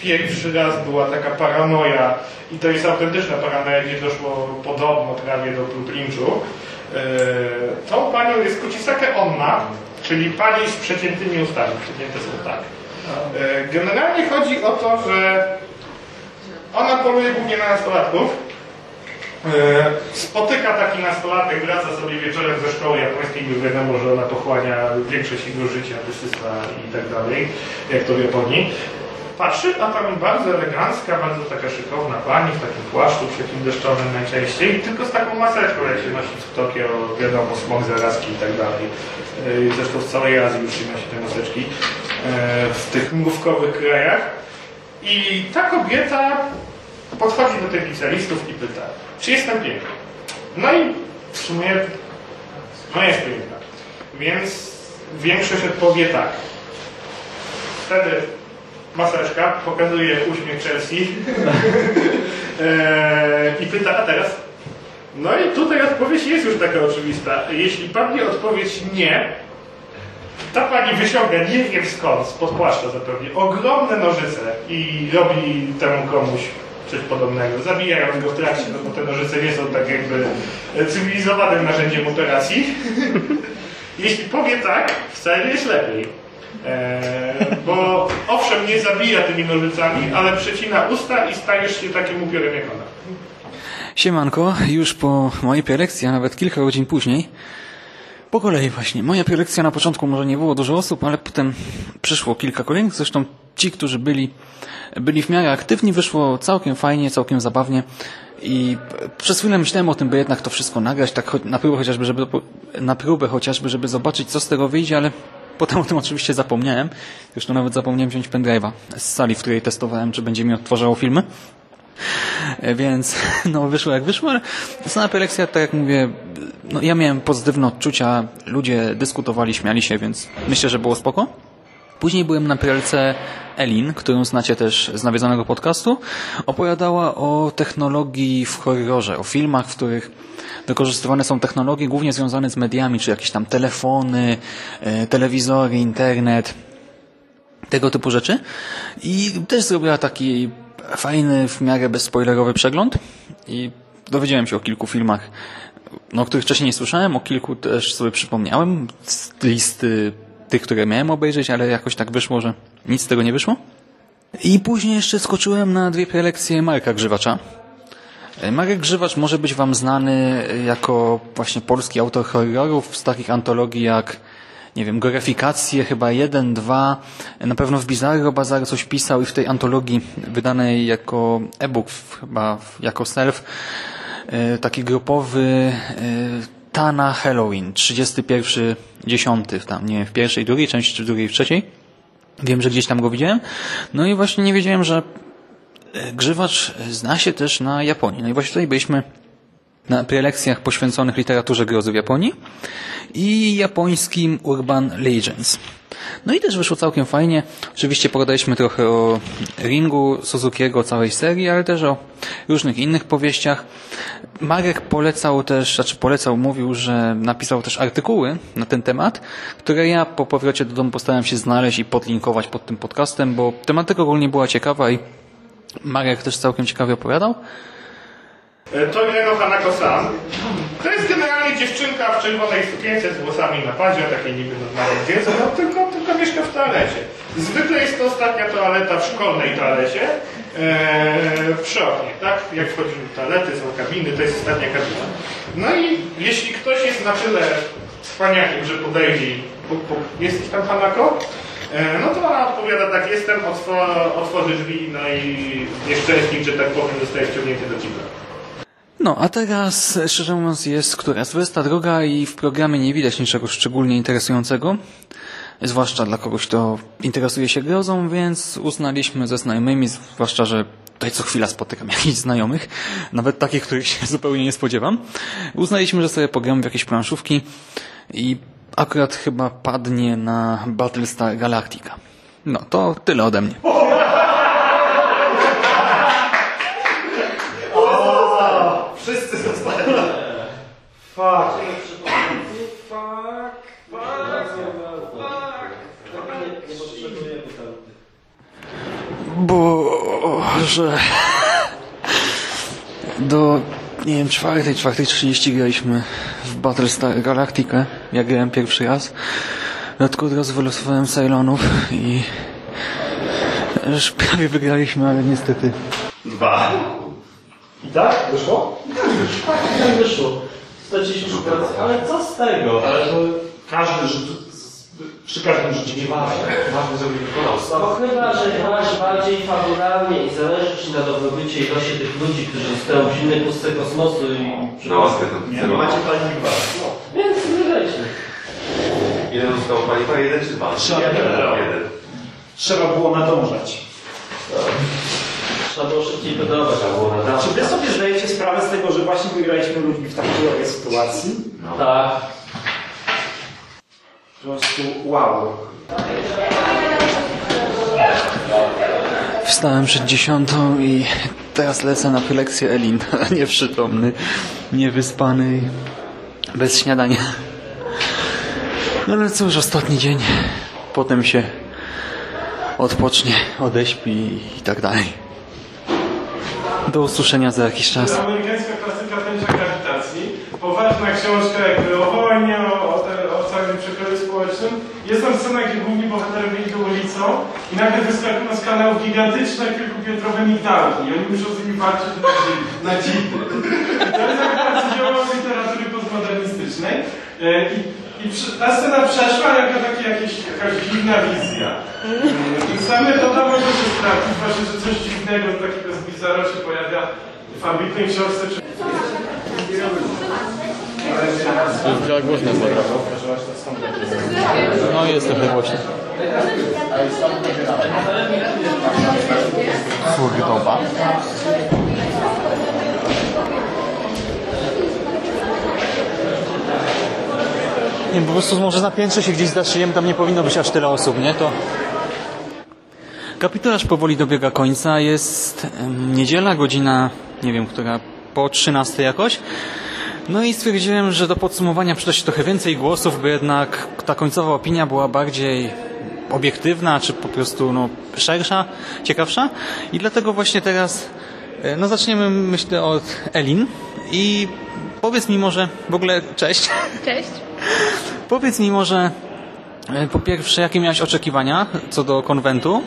pierwszy raz była taka paranoja i to jest autentyczna paranoja, gdzie doszło podobno prawie do prób linczu. E, tą panią jest Kucisake Onna, czyli pani z przeciętymi ustami. Przecięte są tak. E, generalnie chodzi o to, że ona poluje głównie na nastolatków. E, Spotyka taki nastolatek, wraca sobie wieczorem ze szkoły japońskiej, bo wiadomo, że ona pochłania większość jego życia, wysysła i tak dalej, jak to w Japonii. Patrzy, a tam bardzo elegancka, bardzo taka szykowna pani w takim płaszczu przeciwdeszczowym najczęściej, i tylko z taką maseczką, jak się nosi w Tokio, wiadomo, smog, zarazki i tak dalej. E, Zresztą w całej Azji już się nosi te maseczki, e, w tych mrówkowych krajach. I ta kobieta podchodzi do tych licealistów i pyta, czy jestem piękna? No i w sumie, no jest piękna. Więc większość odpowie tak. Wtedy maseczka pokazuje uśmiech Chelsea Eee, i pyta, a teraz? No i tutaj odpowiedź jest już taka oczywista. Jeśli padnie odpowiedź nie, ta pani wyciąga, nie wiem skąd, spod płaszcza zapewne, ogromne nożyce i robi temu komuś coś podobnego, zabijając go w trakcie, no bo te nożyce nie są tak jakby cywilizowanym narzędziem operacji. Jeśli powie tak, wcale jest lepiej. Eee, bo owszem, nie zabija tymi nożycami, ale przecina usta i stajesz się takim upiorem jak ona. Siemanko, już po mojej prelekcji, a nawet kilka godzin później. Po kolei właśnie. Moja prelekcja na początku może nie było dużo osób, ale potem przyszło kilka kolejnych. Zresztą ci, którzy byli, byli w miarę aktywni, wyszło całkiem fajnie, całkiem zabawnie. I przez chwilę myślałem o tym, by jednak to wszystko nagrać, tak na próbę chociażby, żeby, na próbę chociażby, żeby zobaczyć, co z tego wyjdzie, ale potem o tym oczywiście zapomniałem. Zresztą nawet zapomniałem wziąć pendrive'a z sali, w której testowałem, czy będzie mi odtwarzało filmy. E, Więc no wyszło jak wyszło, sama prelekcja, tak jak mówię, no ja miałem pozytywne odczucia, ludzie dyskutowali, śmiali się, więc myślę, że było spoko. Później byłem na prelce Elin, którą znacie też z nawiedzonego podcastu. Opowiadała o technologii w horrorze, o filmach, w których wykorzystywane są technologie głównie związane z mediami, czy jakieś tam telefony, e, telewizory, internet, tego typu rzeczy. I też zrobiła taki fajny, w miarę bezspoilerowy przegląd i dowiedziałem się o kilku filmach, no, o których wcześniej nie słyszałem, o kilku też sobie przypomniałem z listy tych, które miałem obejrzeć, ale jakoś tak wyszło, że nic z tego nie wyszło. I później jeszcze skoczyłem na dwie prelekcje Marka Grzywacza. Marek Grzywacz może być Wam znany jako właśnie polski autor horrorów z takich antologii jak nie wiem, grafikacje, chyba jeden, dwa, na pewno w Bizarro Bazar coś pisał i w tej antologii wydanej jako e-book, chyba jako self, e, taki grupowy e, Tana Halloween, 31.10, tam nie wiem, w pierwszej, drugiej części, czy w drugiej, w trzeciej. Wiem, że gdzieś tam go widziałem. No i właśnie nie wiedziałem, że e, Grzywacz zna się też na Japonii. No i właśnie tutaj byliśmy na prelekcjach poświęconych literaturze grozy w Japonii i japońskim Urban Legends. No i też wyszło całkiem fajnie. Oczywiście pogadaliśmy trochę o Ringu Suzukiego, całej serii, ale też o różnych innych powieściach. Marek polecał też, znaczy polecał, mówił, że napisał też artykuły na ten temat, które ja po powrocie do domu postarałem się znaleźć i podlinkować pod tym podcastem, bo tematyka ogólnie była ciekawa i Marek też całkiem ciekawie opowiadał. E, Toriano Hanako-san. To jest generalnie dziewczynka w czerwonej sukience z włosami na padzie, takiej niby normalnej dziecko, no tylko, tylko mieszka w toalecie. Zwykle jest to ostatnia toaleta w szkolnej toalecie, e, przy oknie, tak? Jak wchodzimy do toalety, są kabiny, to jest ostatnia kabina. No i jeśli ktoś jest na tyle cwaniakiem, że podejdzie i puk, puk, jesteś tam Hanako? E, No to ona odpowiada tak, jestem, otwo- otworzy drzwi, no i nieszczęśnik, że tak powiem, zostaje wciągnięty do kibla. No, a teraz, szczerze mówiąc, jest która? 22 i w programie nie widać niczego szczególnie interesującego. Zwłaszcza dla kogoś, kto interesuje się grozą, więc uznaliśmy ze znajomymi, zwłaszcza, że tutaj co chwila spotykam jakichś znajomych, nawet takich, których się zupełnie nie spodziewam. Uznaliśmy, że sobie pogramy w jakieś planszówki i akurat chyba padnie na Battlestar Galactica. No, to tyle ode mnie. Boże. Do, nie wiem, czwartej, czwartej trzydzieści graliśmy w Battlestar Galactica. Ja grałem pierwszy raz. Dlatego od razu wylosowałem Cylonów i już prawie wygraliśmy, ale niestety Dwa. I tak? Wyszło? Tak, tak wyszło. Ale co z tego? Ale to każdy rzut, przy każdym rzucie nie ważne. Ważne, żeby wykonał No chyba, że grasz bardziej fabularnie i zależy ci na dobrobycie i losie tych ludzi, którzy stoją w zimnej pustce kosmosu i... No łaskę to Nie, no macie paliwa. Więc wygraliśmy. Ile zostało paliwa? Jeden czy dwa? Trzy. Jeden. Trzeba było nadążać. Trzeba było szybciej na Czy wy sobie zdajecie sprawę z tego, że właśnie wygraliśmy ludźmi w takiej owej sytuacji? Tak. Po prostu wow. Wstałem przed dziesiątą i teraz lecę na prelekcję Elin. Nieprzytomny, niewyspany, bez śniadania. No ale cóż, ostatni dzień. Potem się odpocznie, odeśpi i tak dalej. Do usłyszenia za jakiś czas. Amerykańska klasyka tęcza grawitacji. Poważna książka jakby o wojnie, o, o, te, o całym przekroju społecznym. Jest tam scena, gdzie główni bohaterowie idą ulicą i nagle wyskakują z kanałów gigantyczne, kilkupiętrowe migdałki i oni muszą z nimi walczyć na, na dzity. I to jest akurat co dzieło literatury postmodernistycznej. E, I, i przy, ta scena przeszła jako takie jakieś, jakaś dziwna wizja. I same to da może się sprawdzić właśnie, że coś dziwnego, takiego z bizarro się pojawia w ambitnej książce. Czy... No jest trochę głośno. Kurdoba. Nie, po prostu może na piętrze się gdzieś zaszyjemy, tam nie powinno być aż tyle osób, nie? To... Kapitularz powoli dobiega końca, jest niedziela, godzina, nie wiem, która po 13 jakoś. No i stwierdziłem, że do podsumowania przyda się trochę więcej głosów, by jednak ta końcowa opinia była bardziej obiektywna, czy po prostu no, szersza, ciekawsza. I dlatego właśnie teraz e, no zaczniemy, myślę, od Elin. I powiedz mi może, w ogóle, cześć. Cześć. Powiedz mi może, po pierwsze, jakie miałeś oczekiwania co do konwentu?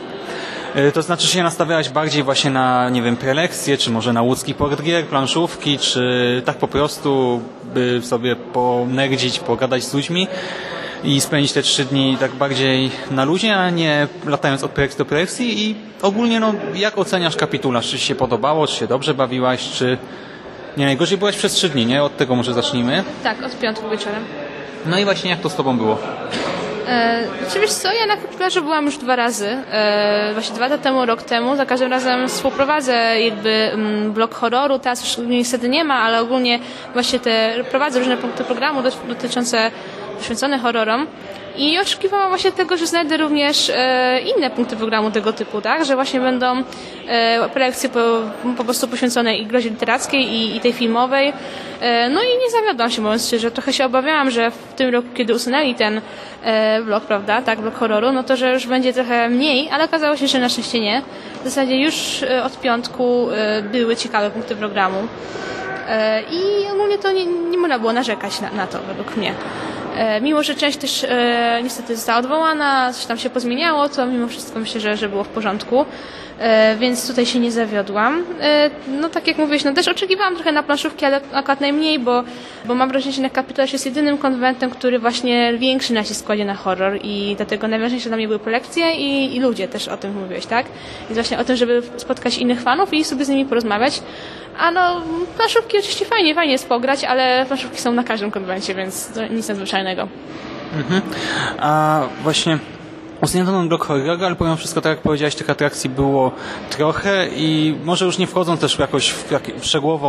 E, To znaczy, czy się nastawiałeś bardziej właśnie na, nie wiem, prelekcje, czy może na łódzki port gier, planszówki, czy tak po prostu, by sobie ponerdzić, pogadać z ludźmi i spędzić te trzy dni tak bardziej na luzie, a nie latając od prelekcji do prelekcji i ogólnie, no, jak oceniasz kapitularz? Czy ci się podobało, czy się dobrze bawiłaś, czy nie najgorzej byłaś przez trzy dni, nie? Od tego może zacznijmy. Tak, od piątku wieczorem. No i właśnie jak to z tobą było? E, czy wiesz co, ja na Kapitularze byłam już dwa razy. E, właśnie dwa lata temu, rok temu. Za każdym razem współprowadzę jakby mm, blok horroru. Teraz już niestety nie ma, ale ogólnie właśnie te, prowadzę różne punkty programu dot- dotyczące poświęcone horrorom. I oczekiwałam właśnie tego, że znajdę również e, inne punkty programu tego typu, tak? Że właśnie będą e, prelekcje po, po prostu poświęcone i grozie literackiej, i, i tej filmowej. E, no i nie zawiodłam się, mówiąc szczerze. Trochę się obawiałam, że w tym roku, kiedy usunęli ten e, blok, prawda, tak, blok horroru, no to, że już będzie trochę mniej, ale okazało się, że na szczęście nie. W zasadzie już e, od piątku e, były ciekawe punkty programu. E, I ogólnie to nie, nie można było narzekać na, na to, według mnie. E, Mimo, że część też e, niestety została odwołana, coś tam się pozmieniało, to mimo wszystko myślę, że, że było w porządku. E, Więc tutaj się nie zawiodłam. E, No tak jak mówiłeś, no też oczekiwałam trochę na planszówki, ale akurat najmniej, bo, bo mam wrażenie, że na Kapitularz jest jedynym konwentem, który właśnie większy nacisk kładzie na horror i dlatego najważniejsze dla mnie były prelekcje i, i ludzie też o tym mówiłeś, tak? Więc właśnie o tym, żeby spotkać innych fanów i sobie z nimi porozmawiać. A no, planszówki oczywiście fajnie, fajnie jest pograć, ale planszówki są na każdym konwencie, więc nic nadzwyczajnego. A właśnie ten blok horroru, ale powiem wszystko tak jak powiedziałeś, tych atrakcji było trochę i może już nie wchodzą też jakoś w, jak,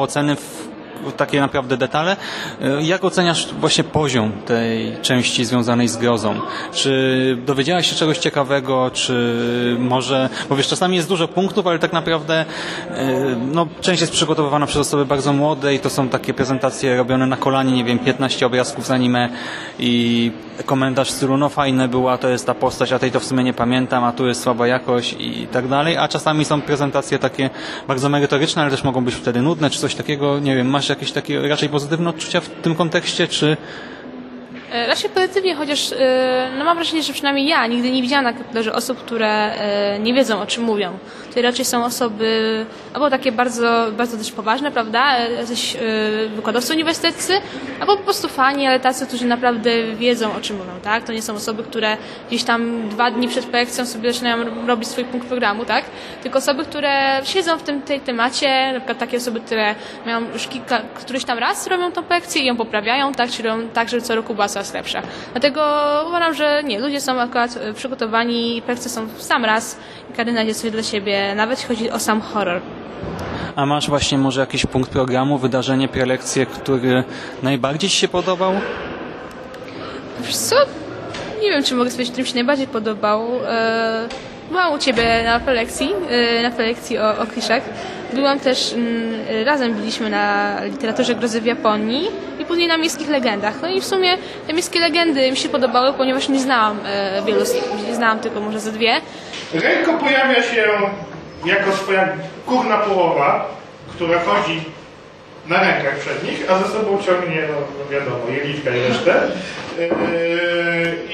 oceny, w takie naprawdę detale. E, Jak oceniasz właśnie poziom tej części związanej z grozą? Czy dowiedziałaś się czegoś ciekawego, czy może, bo wiesz, czasami jest dużo punktów, ale tak naprawdę e, no, część jest przygotowywana przez osoby bardzo młode i to są takie prezentacje robione na kolanie, nie wiem, 15 obrazków z anime i komentarz w stylu, no fajne była, to jest ta postać, a tej to w sumie nie pamiętam, a tu jest słaba jakość i tak dalej, a czasami są prezentacje takie bardzo merytoryczne, ale też mogą być wtedy nudne, czy coś takiego, nie wiem, masz jakieś takie raczej pozytywne odczucia w tym kontekście, czy E, Raczej pozytywnie, chociaż e, no mam wrażenie, że przynajmniej ja nigdy nie widziałam na osób, które e, nie wiedzą o czym mówią. Tutaj raczej są osoby albo takie bardzo, bardzo też poważne, prawda, jacyś e, wykładowcy uniwersyteccy, albo po prostu fani, ale tacy, którzy naprawdę wiedzą o czym mówią, tak? To nie są osoby, które gdzieś tam dwa dni przed projekcją sobie zaczynają robić swój punkt programu, tak? Tylko osoby, które siedzą w tym tej temacie, na przykład takie osoby, które mają już kilka, któryś tam raz robią tą projekcję i ją poprawiają, tak? Czyli robią tak, żeby co roku była coraz lepsza. Dlatego uważam, że nie, ludzie są akurat e, przygotowani, projekcje są w sam raz każdy znajdzie coś dla siebie, nawet jeśli chodzi o sam horror. a masz właśnie może jakiś punkt programu, wydarzenie, prelekcję, który najbardziej Ci się podobał? Wiesz co? Nie wiem, czy mogę powiedzieć, który mi się najbardziej podobał. E, Byłam u Ciebie na prelekcji, e, na prelekcji o, o kliszach. Byłam też, mm, razem byliśmy na literaturze grozy w Japonii i później na miejskich legendach. No i w sumie te miejskie legendy mi się podobały, ponieważ nie znałam e, wielu, z nich. nie znałam tylko może ze dwie. Ręko pojawia się jako swoja górna połowa, która chodzi na rękach przednich, a ze sobą ciągnie, no, no wiadomo, jelitka i resztę. Yy,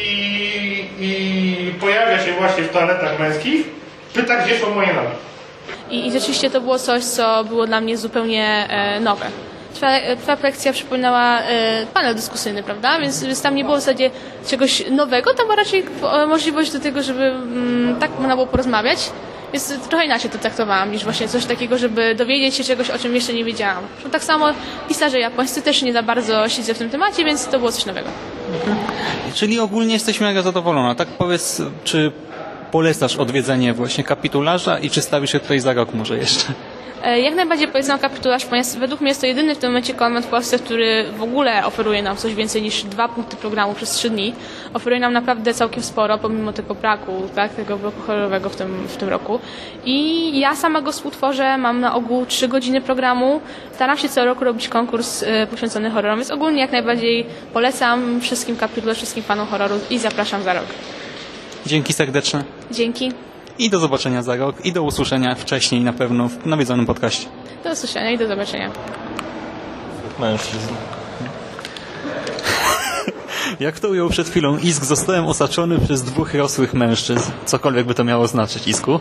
i, I pojawia się właśnie w toaletach męskich. Pyta, gdzie są moje nogi. I, I rzeczywiście to było coś, co było dla mnie zupełnie e, nowe. Twoja, twoja prelekcja przypominała e, panel dyskusyjny, prawda? Więc, więc tam nie było w zasadzie czegoś nowego, tam była raczej e, możliwość do tego, żeby mm, tak można było porozmawiać. Więc trochę inaczej to traktowałam niż właśnie coś takiego, żeby dowiedzieć się czegoś, o czym jeszcze nie wiedziałam. Tak samo pisarze japońscy też nie za bardzo siedzę w tym temacie, więc to było coś nowego. Czyli ogólnie jesteś mega zadowolona. Tak powiedz, czy polecasz odwiedzenie właśnie kapitularza i czy stawisz się tutaj za rok może jeszcze? E, Jak najbardziej polecam kapitularz, ponieważ według mnie jest to jedyny w tym momencie konwent w Polsce, który w ogóle oferuje nam coś więcej niż dwa punkty programu przez trzy dni. Oferuje nam naprawdę całkiem sporo, pomimo tego braku, tak, tego bloku horrorowego w tym, w tym roku. I ja sama go współtworzę, mam na ogół trzy godziny programu. Staram się co roku robić konkurs e, poświęcony horrorom, więc ogólnie jak najbardziej polecam wszystkim kapitularz, wszystkim fanom horroru i zapraszam za rok. Dzięki serdeczne. Dzięki. I do zobaczenia za rok i do usłyszenia wcześniej na pewno w nawiedzonym podcaście. Do usłyszenia i do zobaczenia. Mężczyzn. Jak to ujął przed chwilą Isk, zostałem osaczony przez dwóch rosłych mężczyzn. Cokolwiek by to miało znaczyć, Isku.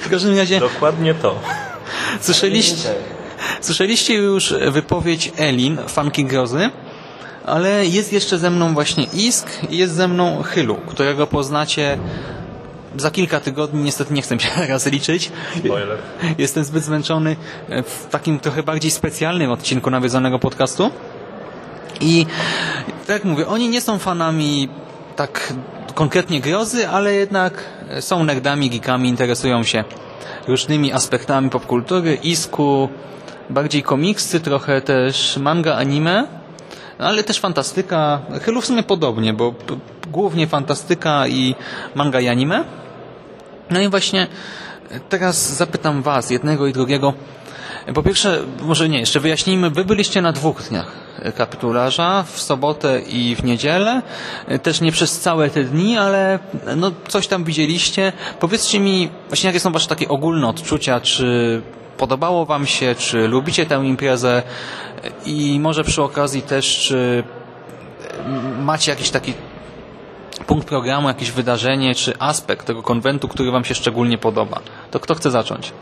W każdym razie... Dokładnie to. Słyszeliście, słyszeliście już wypowiedź Elin, fanki grozy? Ale jest jeszcze ze mną właśnie Isk i jest ze mną Hylu, którego poznacie za kilka tygodni. Niestety nie chcę się teraz liczyć. Spoiler. Jestem zbyt zmęczony w takim trochę bardziej specjalnym odcinku nawiedzonego podcastu. I tak jak mówię, oni nie są fanami tak konkretnie grozy, ale jednak są nerdami, geekami, interesują się różnymi aspektami popkultury, isku, bardziej komiksy, trochę też manga, anime, ale też fantastyka, chyba w sumie podobnie, bo głównie fantastyka i manga i anime. No i właśnie teraz zapytam Was, jednego i drugiego. Po pierwsze, może nie, jeszcze wyjaśnijmy, Wy byliście na dwóch dniach kapitularza, w sobotę i w niedzielę. Też nie przez całe te dni, ale no, coś tam widzieliście. Powiedzcie mi, właśnie jakie są Wasze takie ogólne odczucia, czy podobało Wam się, czy lubicie tę imprezę i może przy okazji też, czy macie jakiś taki punkt programu, jakieś wydarzenie, czy aspekt tego konwentu, który Wam się szczególnie podoba. To kto chce zacząć?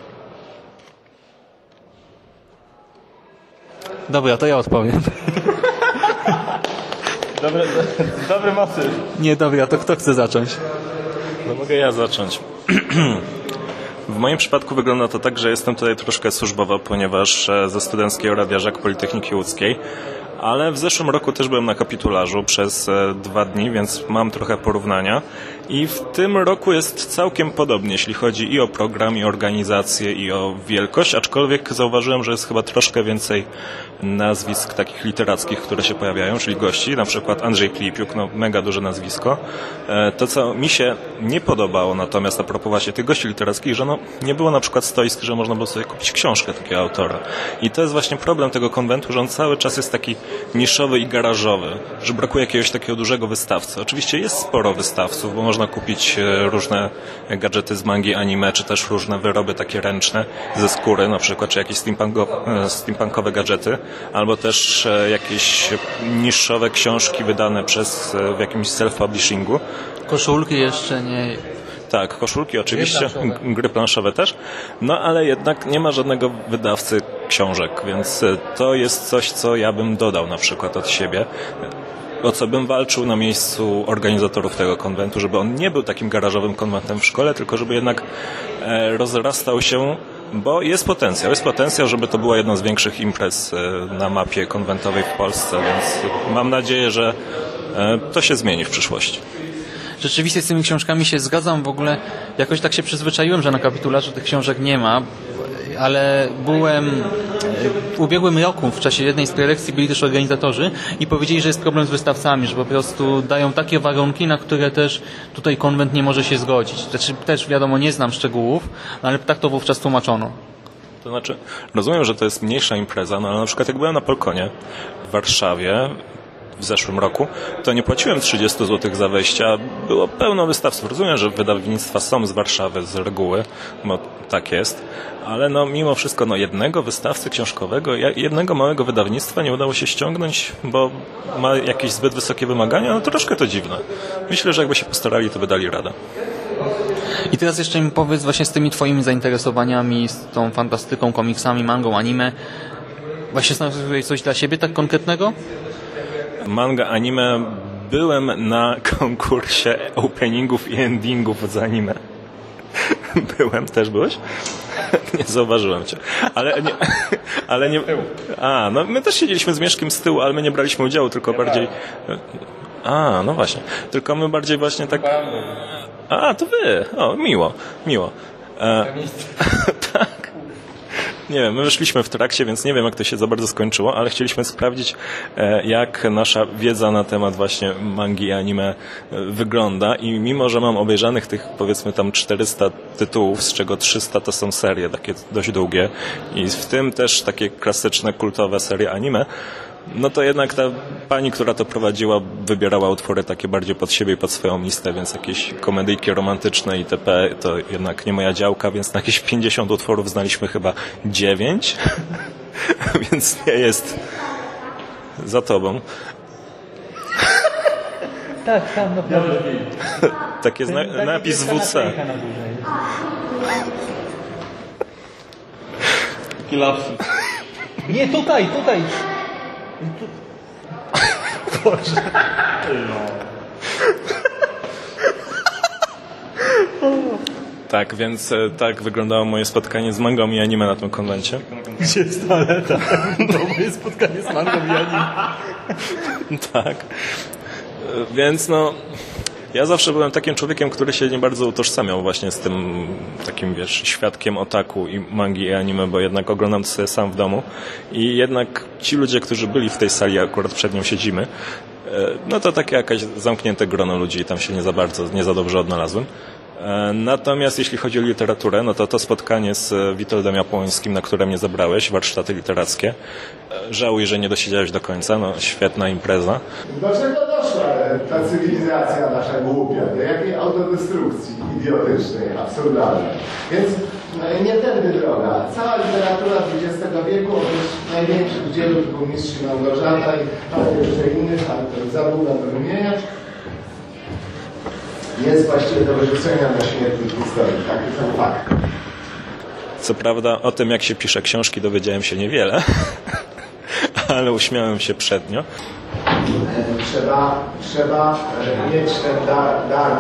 Dobra, to ja odpowiem. Dobry, dobry motyw. Nie, dobra, to kto chce zacząć? No mogę ja zacząć. W moim przypadku wygląda to tak, że jestem tutaj troszkę służbowo, ponieważ e, ze studenckiego Radia Żak Politechniki Łódzkiej, ale w zeszłym roku też byłem na kapitularzu przez e, dwa dni, więc mam trochę porównania I w tym roku jest całkiem podobnie, jeśli chodzi i o program, i o organizację, i o wielkość, aczkolwiek zauważyłem, że jest chyba troszkę więcej nazwisk takich literackich, które się pojawiają, czyli gości, na przykład Andrzej Klipiuk, no mega duże nazwisko. E, To, co mi się nie podobało natomiast a propos właśnie tych gości literackich, że no nie było na przykład stoisk, że można było sobie kupić książkę takiego autora. I to jest właśnie problem tego konwentu, że on cały czas jest taki niszowy i garażowy, że brakuje jakiegoś takiego dużego wystawcy. Oczywiście jest sporo wystawców, bo można kupić e, różne gadżety z mangi, anime, czy też różne wyroby takie ręczne ze skóry na przykład, czy jakieś steampunko- e, steampunkowe gadżety, albo też e, jakieś niszowe książki wydane przez w jakimś self-publishingu. Koszulki jeszcze nie... Tak, koszulki oczywiście, Gry planszowe. g- gry planszowe też, no ale jednak nie ma żadnego wydawcy książek, więc to jest coś, co ja bym dodał na przykład od siebie, o co bym walczył na miejscu organizatorów tego konwentu, żeby on nie był takim garażowym konwentem w szkole, tylko żeby jednak e, rozrastał się bo jest potencjał, jest potencjał, żeby to była jedna z większych imprez e, na mapie konwentowej w Polsce, więc mam nadzieję, że e, to się zmieni w przyszłości. Rzeczywiście z tymi książkami się zgadzam. W ogóle jakoś tak się przyzwyczaiłem, że na kapitularzu tych książek nie ma, ale byłem w ubiegłym roku w czasie jednej z prelekcji byli też organizatorzy i powiedzieli, że jest problem z wystawcami, że po prostu dają takie warunki, na które też tutaj konwent nie może się zgodzić. Znaczy, też wiadomo, nie znam szczegółów, no ale tak to wówczas tłumaczono. To znaczy, rozumiem, że to jest mniejsza impreza, no ale na przykład jak byłem na Polkonie w Warszawie w zeszłym roku, to nie płaciłem 30 zł za wejście, a było pełno wystawców. Rozumiem, że wydawnictwa są z Warszawy z reguły, bo tak jest, ale no mimo wszystko no jednego wystawcy książkowego, jednego małego wydawnictwa nie udało się ściągnąć, bo ma jakieś zbyt wysokie wymagania, no troszkę to dziwne. Myślę, że jakby się postarali, to by dali radę. I teraz jeszcze mi powiedz właśnie z tymi twoimi zainteresowaniami, z tą fantastyką, komiksami, mangą, anime. Właśnie znalazłeś coś dla siebie tak konkretnego? Manga anime byłem na konkursie openingów i endingów z anime. Byłem, też byłeś? Nie zauważyłem cię. Ale nie, ale nie. A, no my też siedzieliśmy z Mieszkiem z tyłu, ale my nie braliśmy udziału, tylko bardziej. A, no właśnie. Tylko my bardziej właśnie tak. A, to wy. O, miło, miło. E, tak. Nie wiem, my wyszliśmy w trakcie, więc nie wiem, jak to się za bardzo skończyło, ale chcieliśmy sprawdzić, e, jak nasza wiedza na temat właśnie mangi i anime e, wygląda. I mimo, że mam obejrzanych tych powiedzmy tam 400 tytułów, z czego 300 to są serie takie dość długie i w tym też takie klasyczne, kultowe serie anime, no to jednak ta pani, która to prowadziła, wybierała utwory takie bardziej pod siebie i pod swoją listę, więc jakieś komedyjki romantyczne itp. to jednak nie moja działka, więc na jakieś 50 utworów znaliśmy chyba 9, więc nie jest za tobą. Tak, tam na Tak jest na, napis WC. Nie, tutaj, tutaj. Tak, więc e, tak wyglądało moje spotkanie z mangą i anime na tym konwencie. Gdzie jest toaleta? To jest spotkanie z mangą i anime. Tak. E, Więc no, ja zawsze byłem takim człowiekiem, który się nie bardzo utożsamiał właśnie z tym takim, wiesz, świadkiem otaku i mangi i anime, bo jednak oglądam to sam w domu i jednak ci ludzie, którzy byli w tej sali, akurat przed nią siedzimy, e, no to takie jakieś zamknięte grono ludzi i tam się nie za bardzo, nie za dobrze odnalazłem. E, Natomiast jeśli chodzi o literaturę, no to to spotkanie z e, Witoldem Jabłońskim, na które mnie zabrałeś, warsztaty literackie. E, Żałuję, że nie dosiedziałeś do końca, no świetna impreza. Do czego doszła ta cywilizacja nasza głupia? Do jakiej autodestrukcji idiotycznej, absurdalnej? Więc e, nie tędy droga. Cała literatura XX wieku, oprócz największych dzieł typu Mistrz Małgorzata i jeszcze innych, ale to za długo to wymieniać, jest właściwie do wyrzucenia na śmiertnik historii. Takie są fakty. Co prawda o tym, jak się pisze książki, dowiedziałem się niewiele, ale uśmiałem się przednio. Trzeba, trzeba e, mieć ten dar, dar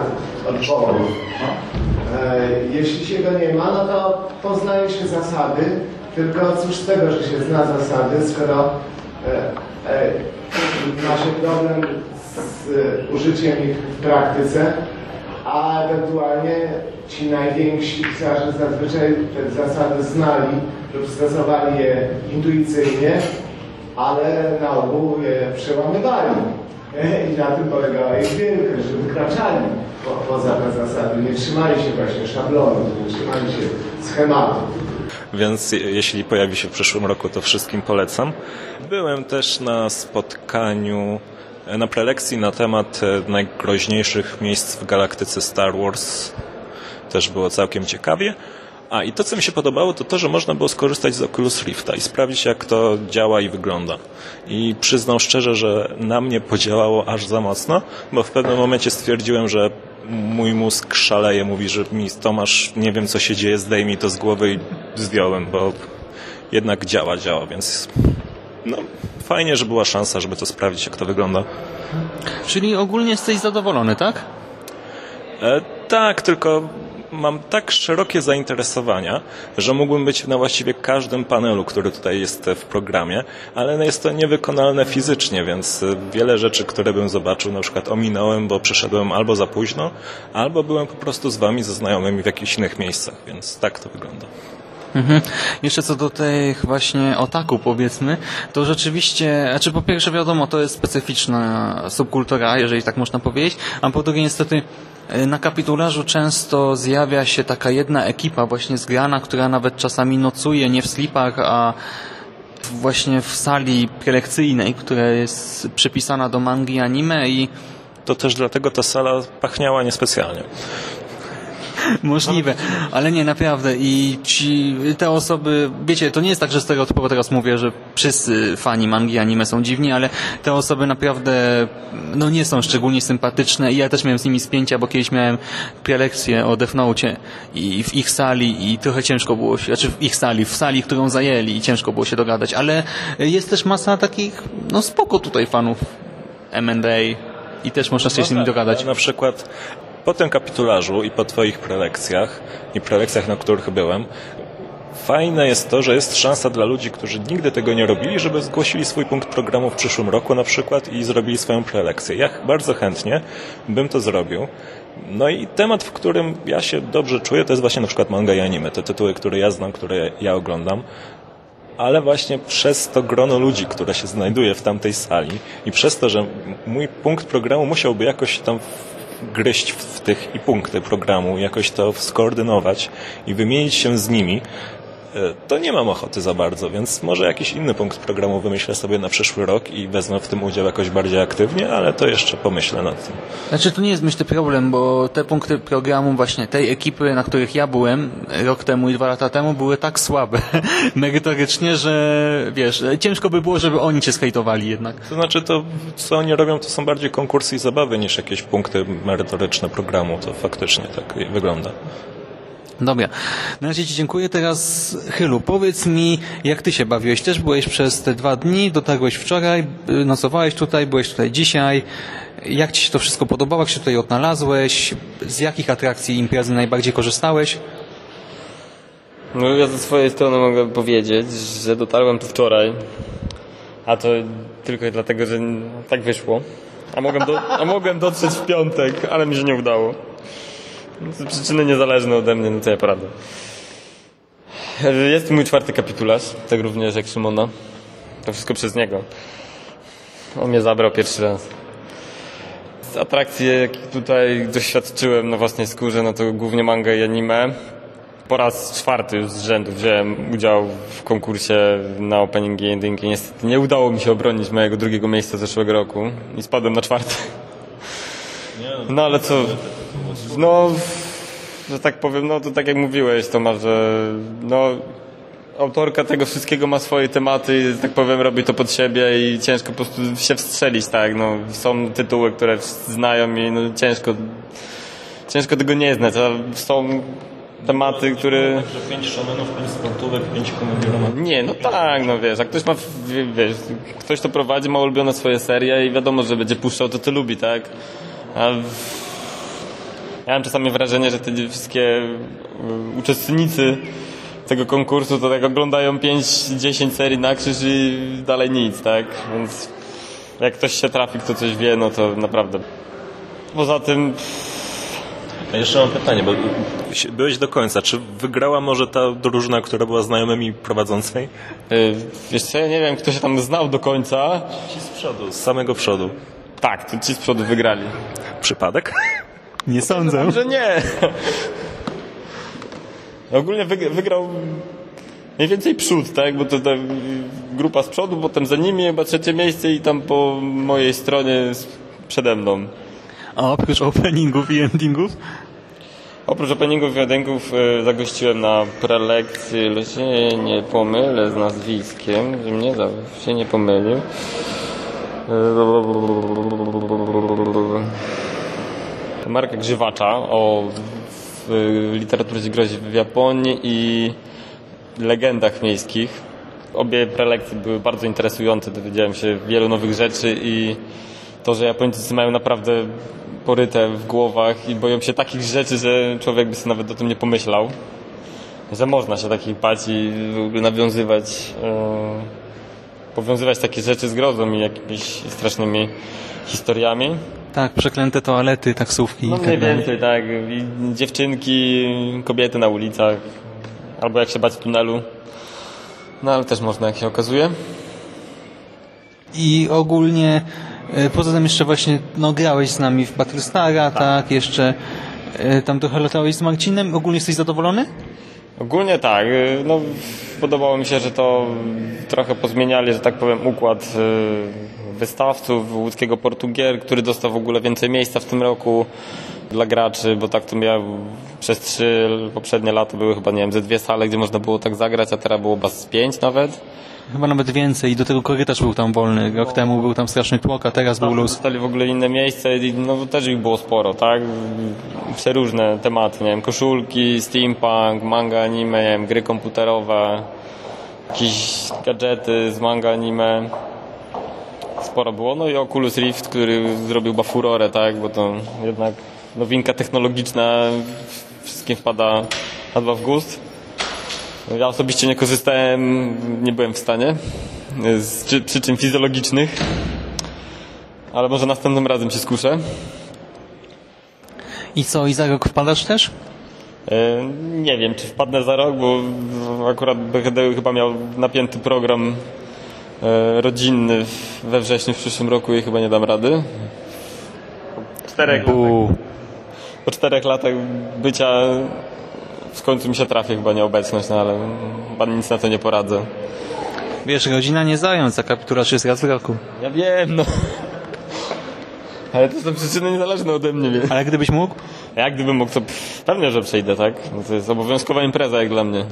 odporów. E, Jeśli się go nie ma, no to poznaje się zasady, tylko cóż z tego, że się zna zasady, skoro e, ma się problem z użyciem ich w praktyce, a ewentualnie ci najwięksi pisarze zazwyczaj te zasady znali lub stosowali je intuicyjnie, ale na ogół je przełamywali. I na tym polegała ich wielkość, że wykraczali po, poza te zasady, nie trzymali się właśnie szablonu, nie trzymali się schematu. Więc je- jeśli pojawi się w przyszłym roku, to wszystkim polecam. Byłem też na spotkaniu, na prelekcji na temat e, najgroźniejszych miejsc w galaktyce Star Wars. Też było całkiem ciekawie. A i to, co mi się podobało, to to, że można było skorzystać z Oculus Rifta i sprawdzić, jak to działa i wygląda. I przyznam szczerze, że na mnie podziałało aż za mocno, bo w pewnym momencie stwierdziłem, że mój mózg szaleje, mówi, że mi Tomasz, nie wiem co się dzieje, zdejmij to z głowy i zdjąłem, bo jednak działa, działa, więc no, fajnie, że była szansa, żeby to sprawdzić, jak to wygląda. Czyli ogólnie jesteś zadowolony, tak? E, tak, tylko mam tak szerokie zainteresowania, że mógłbym być na właściwie każdym panelu, który tutaj jest w programie, ale no jest to niewykonalne fizycznie, więc e, wiele rzeczy, które bym zobaczył, na przykład ominąłem, bo przyszedłem albo za późno, albo byłem po prostu z wami, ze znajomymi w jakichś innych miejscach, więc tak to wygląda. Mhm. Jeszcze co do tych właśnie otaku powiedzmy, to rzeczywiście, znaczy po pierwsze wiadomo, to jest specyficzna subkultura, jeżeli tak można powiedzieć, a po drugie niestety e, na kapitularzu często zjawia się taka jedna ekipa właśnie zgrana, która nawet czasami nocuje nie w slipach, a właśnie w sali prelekcyjnej, która jest przypisana do mangi anime i To też dlatego ta sala pachniała niespecjalnie. Możliwe, ale nie, naprawdę. I ci, te osoby, wiecie, to nie jest tak, że stereotypowo teraz mówię, że wszyscy fani mangi anime są dziwni, ale te osoby naprawdę no nie są szczególnie sympatyczne i ja też miałem z nimi spięcia, bo kiedyś miałem prelekcję o Death Note i w ich sali i trochę ciężko było się, znaczy w ich sali, w sali, którą zajęli i ciężko było się dogadać, ale jest też masa takich, no spoko tutaj fanów M&A i też można się z nimi dogadać. Na przykład po tym kapitularzu i po Twoich prelekcjach i prelekcjach, na których byłem, fajne jest to, że jest szansa dla ludzi, którzy nigdy tego nie robili, żeby zgłosili swój punkt programu w przyszłym roku na przykład i zrobili swoją prelekcję. Ja bardzo chętnie bym to zrobił. No i temat, w którym ja się dobrze czuję, to jest właśnie na przykład manga i anime. Te tytuły, które ja znam, które ja oglądam ale właśnie przez to grono ludzi, które się znajduje w tamtej sali i przez to, że mój punkt programu musiałby jakoś tam gryźć w, tych i punkty programu, jakoś to skoordynować i wymienić się z nimi, to nie mam ochoty za bardzo, więc może jakiś inny punkt programu wymyślę sobie na przyszły rok i wezmę w tym udział jakoś bardziej aktywnie, ale to jeszcze pomyślę nad tym. Znaczy to nie jest myślę problem, bo te punkty programu właśnie tej ekipy, na których ja byłem rok temu i dwa lata temu były tak słabe merytorycznie, że wiesz, ciężko by było, żeby oni cię skejtowali jednak. To znaczy to, co oni robią, to są bardziej konkursy i zabawy niż jakieś punkty merytoryczne programu, to faktycznie tak wygląda. Dobra, na razie Ci dziękuję. Teraz Chylu, powiedz mi, jak Ty się bawiłeś? Też byłeś przez te dwa dni, dotarłeś wczoraj, y, nocowałeś tutaj, byłeś tutaj dzisiaj. Jak Ci się to wszystko podobało? Jak się tutaj odnalazłeś? Z jakich atrakcji imprezy najbardziej korzystałeś? No ja ze swojej strony mogę powiedzieć, że dotarłem tu wczoraj, a to tylko dlatego, że tak wyszło. A mogłem, do, a mogłem dotrzeć w piątek, ale mi się nie udało. Z przyczyny niezależne ode mnie, no to ja poradzę. Jest mój czwarty kapitularz, tak również jak Szymona. To wszystko przez niego. On mnie zabrał pierwszy raz. Z atrakcji, jakich tutaj doświadczyłem na własnej skórze, no to głównie manga i anime. Po raz czwarty już z rzędu wziąłem udział w konkursie na opening i ending niestety nie udało mi się obronić mojego drugiego miejsca z zeszłego roku i spadłem na czwarty. No ale co, no, że tak powiem, no to tak jak mówiłeś Tomasz, że no autorka tego wszystkiego ma swoje tematy i tak powiem robi to pod siebie i ciężko po prostu się wstrzelić, tak, no są tytuły, które znają i no ciężko ciężko tego nie znać, a są tematy, które... Że pięć shonenów, pięć sportówek, pięć komedii romantycznych. Nie, no tak, no wiesz, a ktoś ma, wie- wiesz, ktoś to prowadzi, ma ulubione swoje serie i wiadomo, że będzie puszczał to, co lubi, tak? A w... ja mam czasami wrażenie, że te wszystkie y, uczestnicy tego konkursu to tak oglądają 5-10 serii na krzyż i dalej nic, tak? Więc jak ktoś się trafi, kto coś wie, no to naprawdę. Poza tym A jeszcze mam pytanie, bo byłeś do końca. Czy wygrała może ta drużyna, która była znajomymi prowadzącej? Yy, wiesz co, ja nie wiem, kto się tam znał do końca. Ci z przodu, z samego przodu. Tak, to ci z przodu wygrali. Przypadek? Nie sądzę. Że nie. Ogólnie wyg- wygrał mniej więcej przód, tak? Bo to ta grupa z przodu, potem za nimi chyba trzecie miejsce i tam po mojej stronie przede mną. A oprócz openingów i endingów? Oprócz openingów i endingów e, zagościłem na prelekcji, ale się nie pomylę z nazwiskiem, że mnie się nie pomylił. Marka Grzywacza o literaturze grozi w Japonii i legendach miejskich. Obie prelekcje były bardzo interesujące, dowiedziałem się wielu nowych rzeczy i to, że Japończycy mają naprawdę poryte w głowach i boją się takich rzeczy, że człowiek by sobie nawet o tym nie pomyślał. Że można się takich bać i w ogóle nawiązywać, e, powiązywać takie rzeczy z grozą i jakimiś strasznymi historiami. Tak, przeklęte toalety, taksówki No i mniej tak dalej. więcej, tak. I dziewczynki, kobiety na ulicach, albo jak się bać tunelu. No ale też można, jak się okazuje. I ogólnie e, poza tym jeszcze właśnie no, grałeś z nami w Battlestara, tak, jeszcze e, tam trochę latałeś z Marcinem. Ogólnie jesteś zadowolony? Ogólnie tak. y, No, podobało mi się, że to trochę pozmieniali, że tak powiem, układ wystawców łódzkiego Portugier, który dostał w ogóle więcej miejsca w tym roku dla graczy, bo tak to miał przez trzy poprzednie lata były chyba, nie wiem, ze dwie sale, gdzie można było tak zagrać, a teraz było chyba z pięć nawet. Chyba nawet więcej i do tego korytarz był tam wolny. Rok temu był tam straszny tłok, a teraz był luz. Dostali w ogóle inne miejsce i no, też ich było sporo, tak? Przeróżne tematy, nie wiem, koszulki, steampunk, manga, anime, nie wiem, gry komputerowe, jakieś gadżety z manga, anime. Sporo było. No i Oculus Rift, który zrobił chyba furorę, tak? Bo to jednak nowinka technologiczna wszystkim wpada na dwa w gust. Ja osobiście nie korzystałem, nie byłem w stanie z przy, przyczyn fizjologicznych, ale może następnym razem się skuszę. I co, i za rok wpadasz też? E, Nie wiem, czy wpadnę za rok, bo akurat będę chyba miał napięty program rodzinny w- we wrześniu w przyszłym roku i chyba nie dam rady. Po czterech, latach, po czterech latach bycia w końcu mi się trafi chyba nieobecność, no ale chyba nic na to nie poradzę. Wiesz, rodzina nie zając, a kaptura jest raz w roku. Ja wiem, no. Ale to są przyczyny niezależne ode mnie, wie. Ale gdybyś mógł? Jak gdybym mógł, to pewnie, że przejdę, tak? No to jest obowiązkowa impreza jak dla mnie.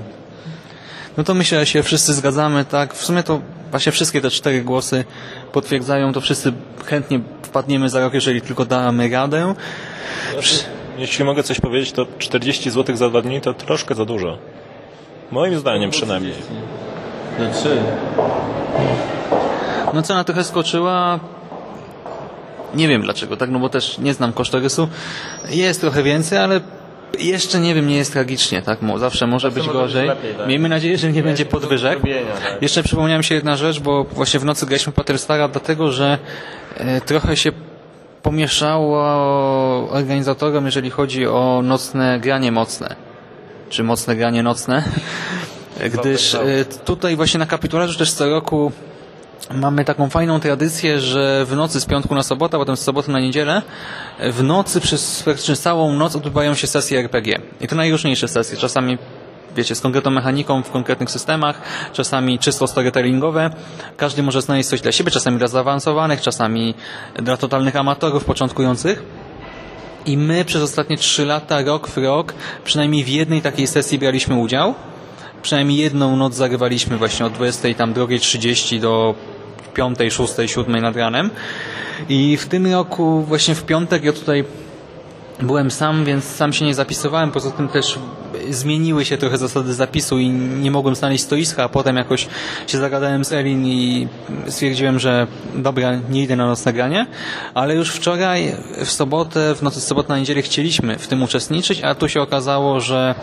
No to myślę, że się wszyscy zgadzamy, tak? W sumie to właśnie wszystkie te cztery głosy potwierdzają, to wszyscy chętnie wpadniemy za rok, jeżeli tylko damy radę. Jeśli mogę coś powiedzieć, to 40 zł za dwa dni to troszkę za dużo. Moim zdaniem przynajmniej. Za trzy. No cena trochę skoczyła. Nie wiem dlaczego, tak? No bo też nie znam kosztorysu. Jest trochę więcej, ale jeszcze nie wiem, nie jest tragicznie, tak? Zawsze może Zawsze być może być gorzej. lepiej, tak. Miejmy nadzieję, że nie będzie podwyżek. tak. Jeszcze przypomniała mi się jedna rzecz, bo właśnie w nocy graliśmy Battlestara, dlatego że e, trochę się pomieszało organizatorom, jeżeli chodzi o nocne granie mocne. Czy mocne granie nocne. Gdyż e, tutaj właśnie na kapitularzu też co roku Mamy taką fajną tradycję, że w nocy z piątku na sobotę, a potem z soboty na niedzielę, w nocy przez praktycznie całą noc odbywają się sesje RPG. I to najróżniejsze sesje. Czasami wiecie, z konkretną mechaniką w konkretnych systemach, czasami czysto storytellingowe. Każdy może znaleźć coś dla siebie, czasami dla zaawansowanych, czasami dla totalnych amatorów, początkujących. I my przez ostatnie trzy lata, rok w rok, przynajmniej w jednej takiej sesji braliśmy udział. Przynajmniej jedną noc zagrywaliśmy właśnie od 20 tam 2.30 do 5, 6, 7 nad ranem. I w tym roku właśnie w piątek ja tutaj byłem sam, więc sam się nie zapisywałem. Poza tym też zmieniły się trochę zasady zapisu i nie mogłem znaleźć stoiska, a potem jakoś się zagadałem z Elin i stwierdziłem, że dobra, nie idę na nocne granie. Ale już wczoraj, w sobotę, w nocy z soboty na niedzielę chcieliśmy w tym uczestniczyć, a tu się okazało, że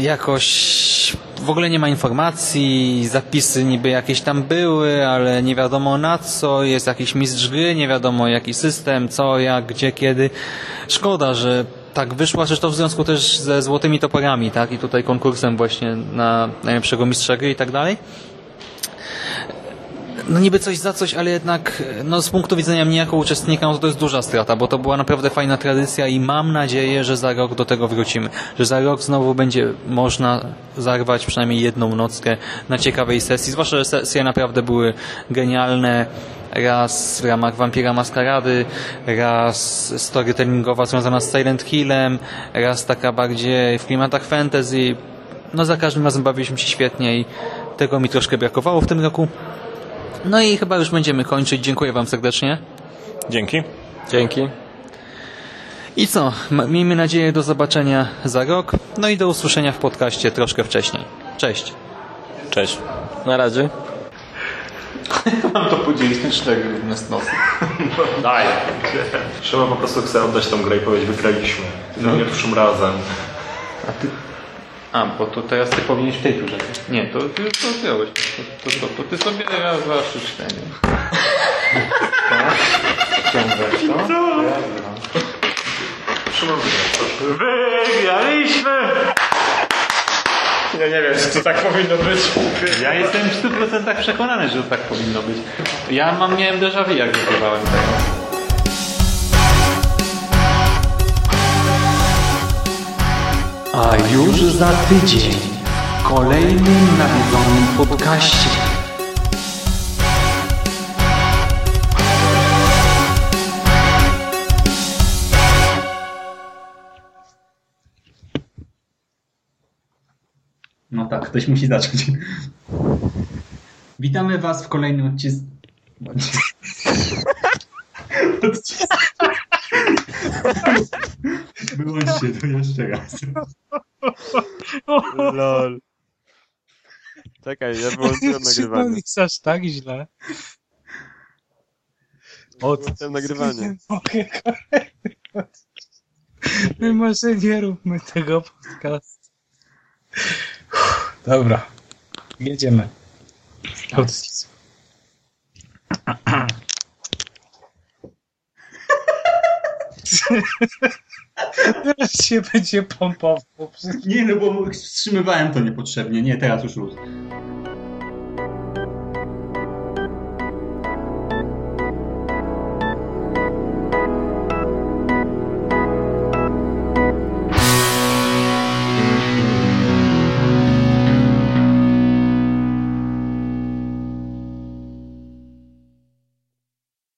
jakoś w ogóle nie ma informacji, zapisy niby jakieś tam były, ale nie wiadomo na co, jest jakiś mistrz gry, nie wiadomo jaki system, co, jak, gdzie, kiedy. Szkoda, że Tak, wyszła zresztą w związku też ze Złotymi Toporami, tak? I tutaj konkursem właśnie na najlepszego mistrza gry i tak dalej. No niby coś za coś, ale jednak no z punktu widzenia mnie jako uczestnika no to jest duża strata, bo to była naprawdę fajna tradycja i mam nadzieję, że za rok do tego wrócimy. Że za rok znowu będzie można zarwać przynajmniej jedną nockę na ciekawej sesji, zwłaszcza, że sesje naprawdę były genialne. Raz w ramach Vampira Maskarady, raz storytellingowa związana z Silent Hillem, raz taka bardziej w klimatach fantasy. No za każdym razem bawiliśmy się świetnie i tego mi troszkę brakowało w tym roku. No i chyba już będziemy kończyć. Dziękuję Wam serdecznie. Dzięki. Dzięki. I co? Miejmy nadzieję do zobaczenia za rok. No i do usłyszenia w podcaście troszkę wcześniej. Cześć. Cześć. Na razie. Mam to podzielić na cztery równe stosy. Daj. Trzeba po prostu chcę oddać tą grę i powiedzieć, wygraliśmy. No. Pierwszym razem. A ty... A, bo to teraz ty powinieneś w tej turze. Nie, to ty już to zrobiłeś. To, to, to, to ty sobie raz, dwa, trzy, cztery. Ciągłeś to? Raz, dwa. Szymon wygrał. Wygraliśmy! Ja nie wiem, czy to tak powinno być. Ja jestem w 100% przekonany, że to tak powinno być. Ja mam, miałem déjà vu, jak wygrywałem tego. A już za tydzień w kolejnym nawiedzonym podcaście. No tak, ktoś musi zacząć. Witamy Was w kolejnym odcisku. Wyłączcie to jeszcze raz. Lol. Czekaj, ja wyłączyłem nagrywanie. jest aż tak źle. Wyłączyłem nagrywanie. Nie. My może nie róbmy tego podcastu. Dobra. Jedziemy. Audycji. Teraz się będzie pompował. Nie, no bo wstrzymywałem to niepotrzebnie. Nie, teraz już luz.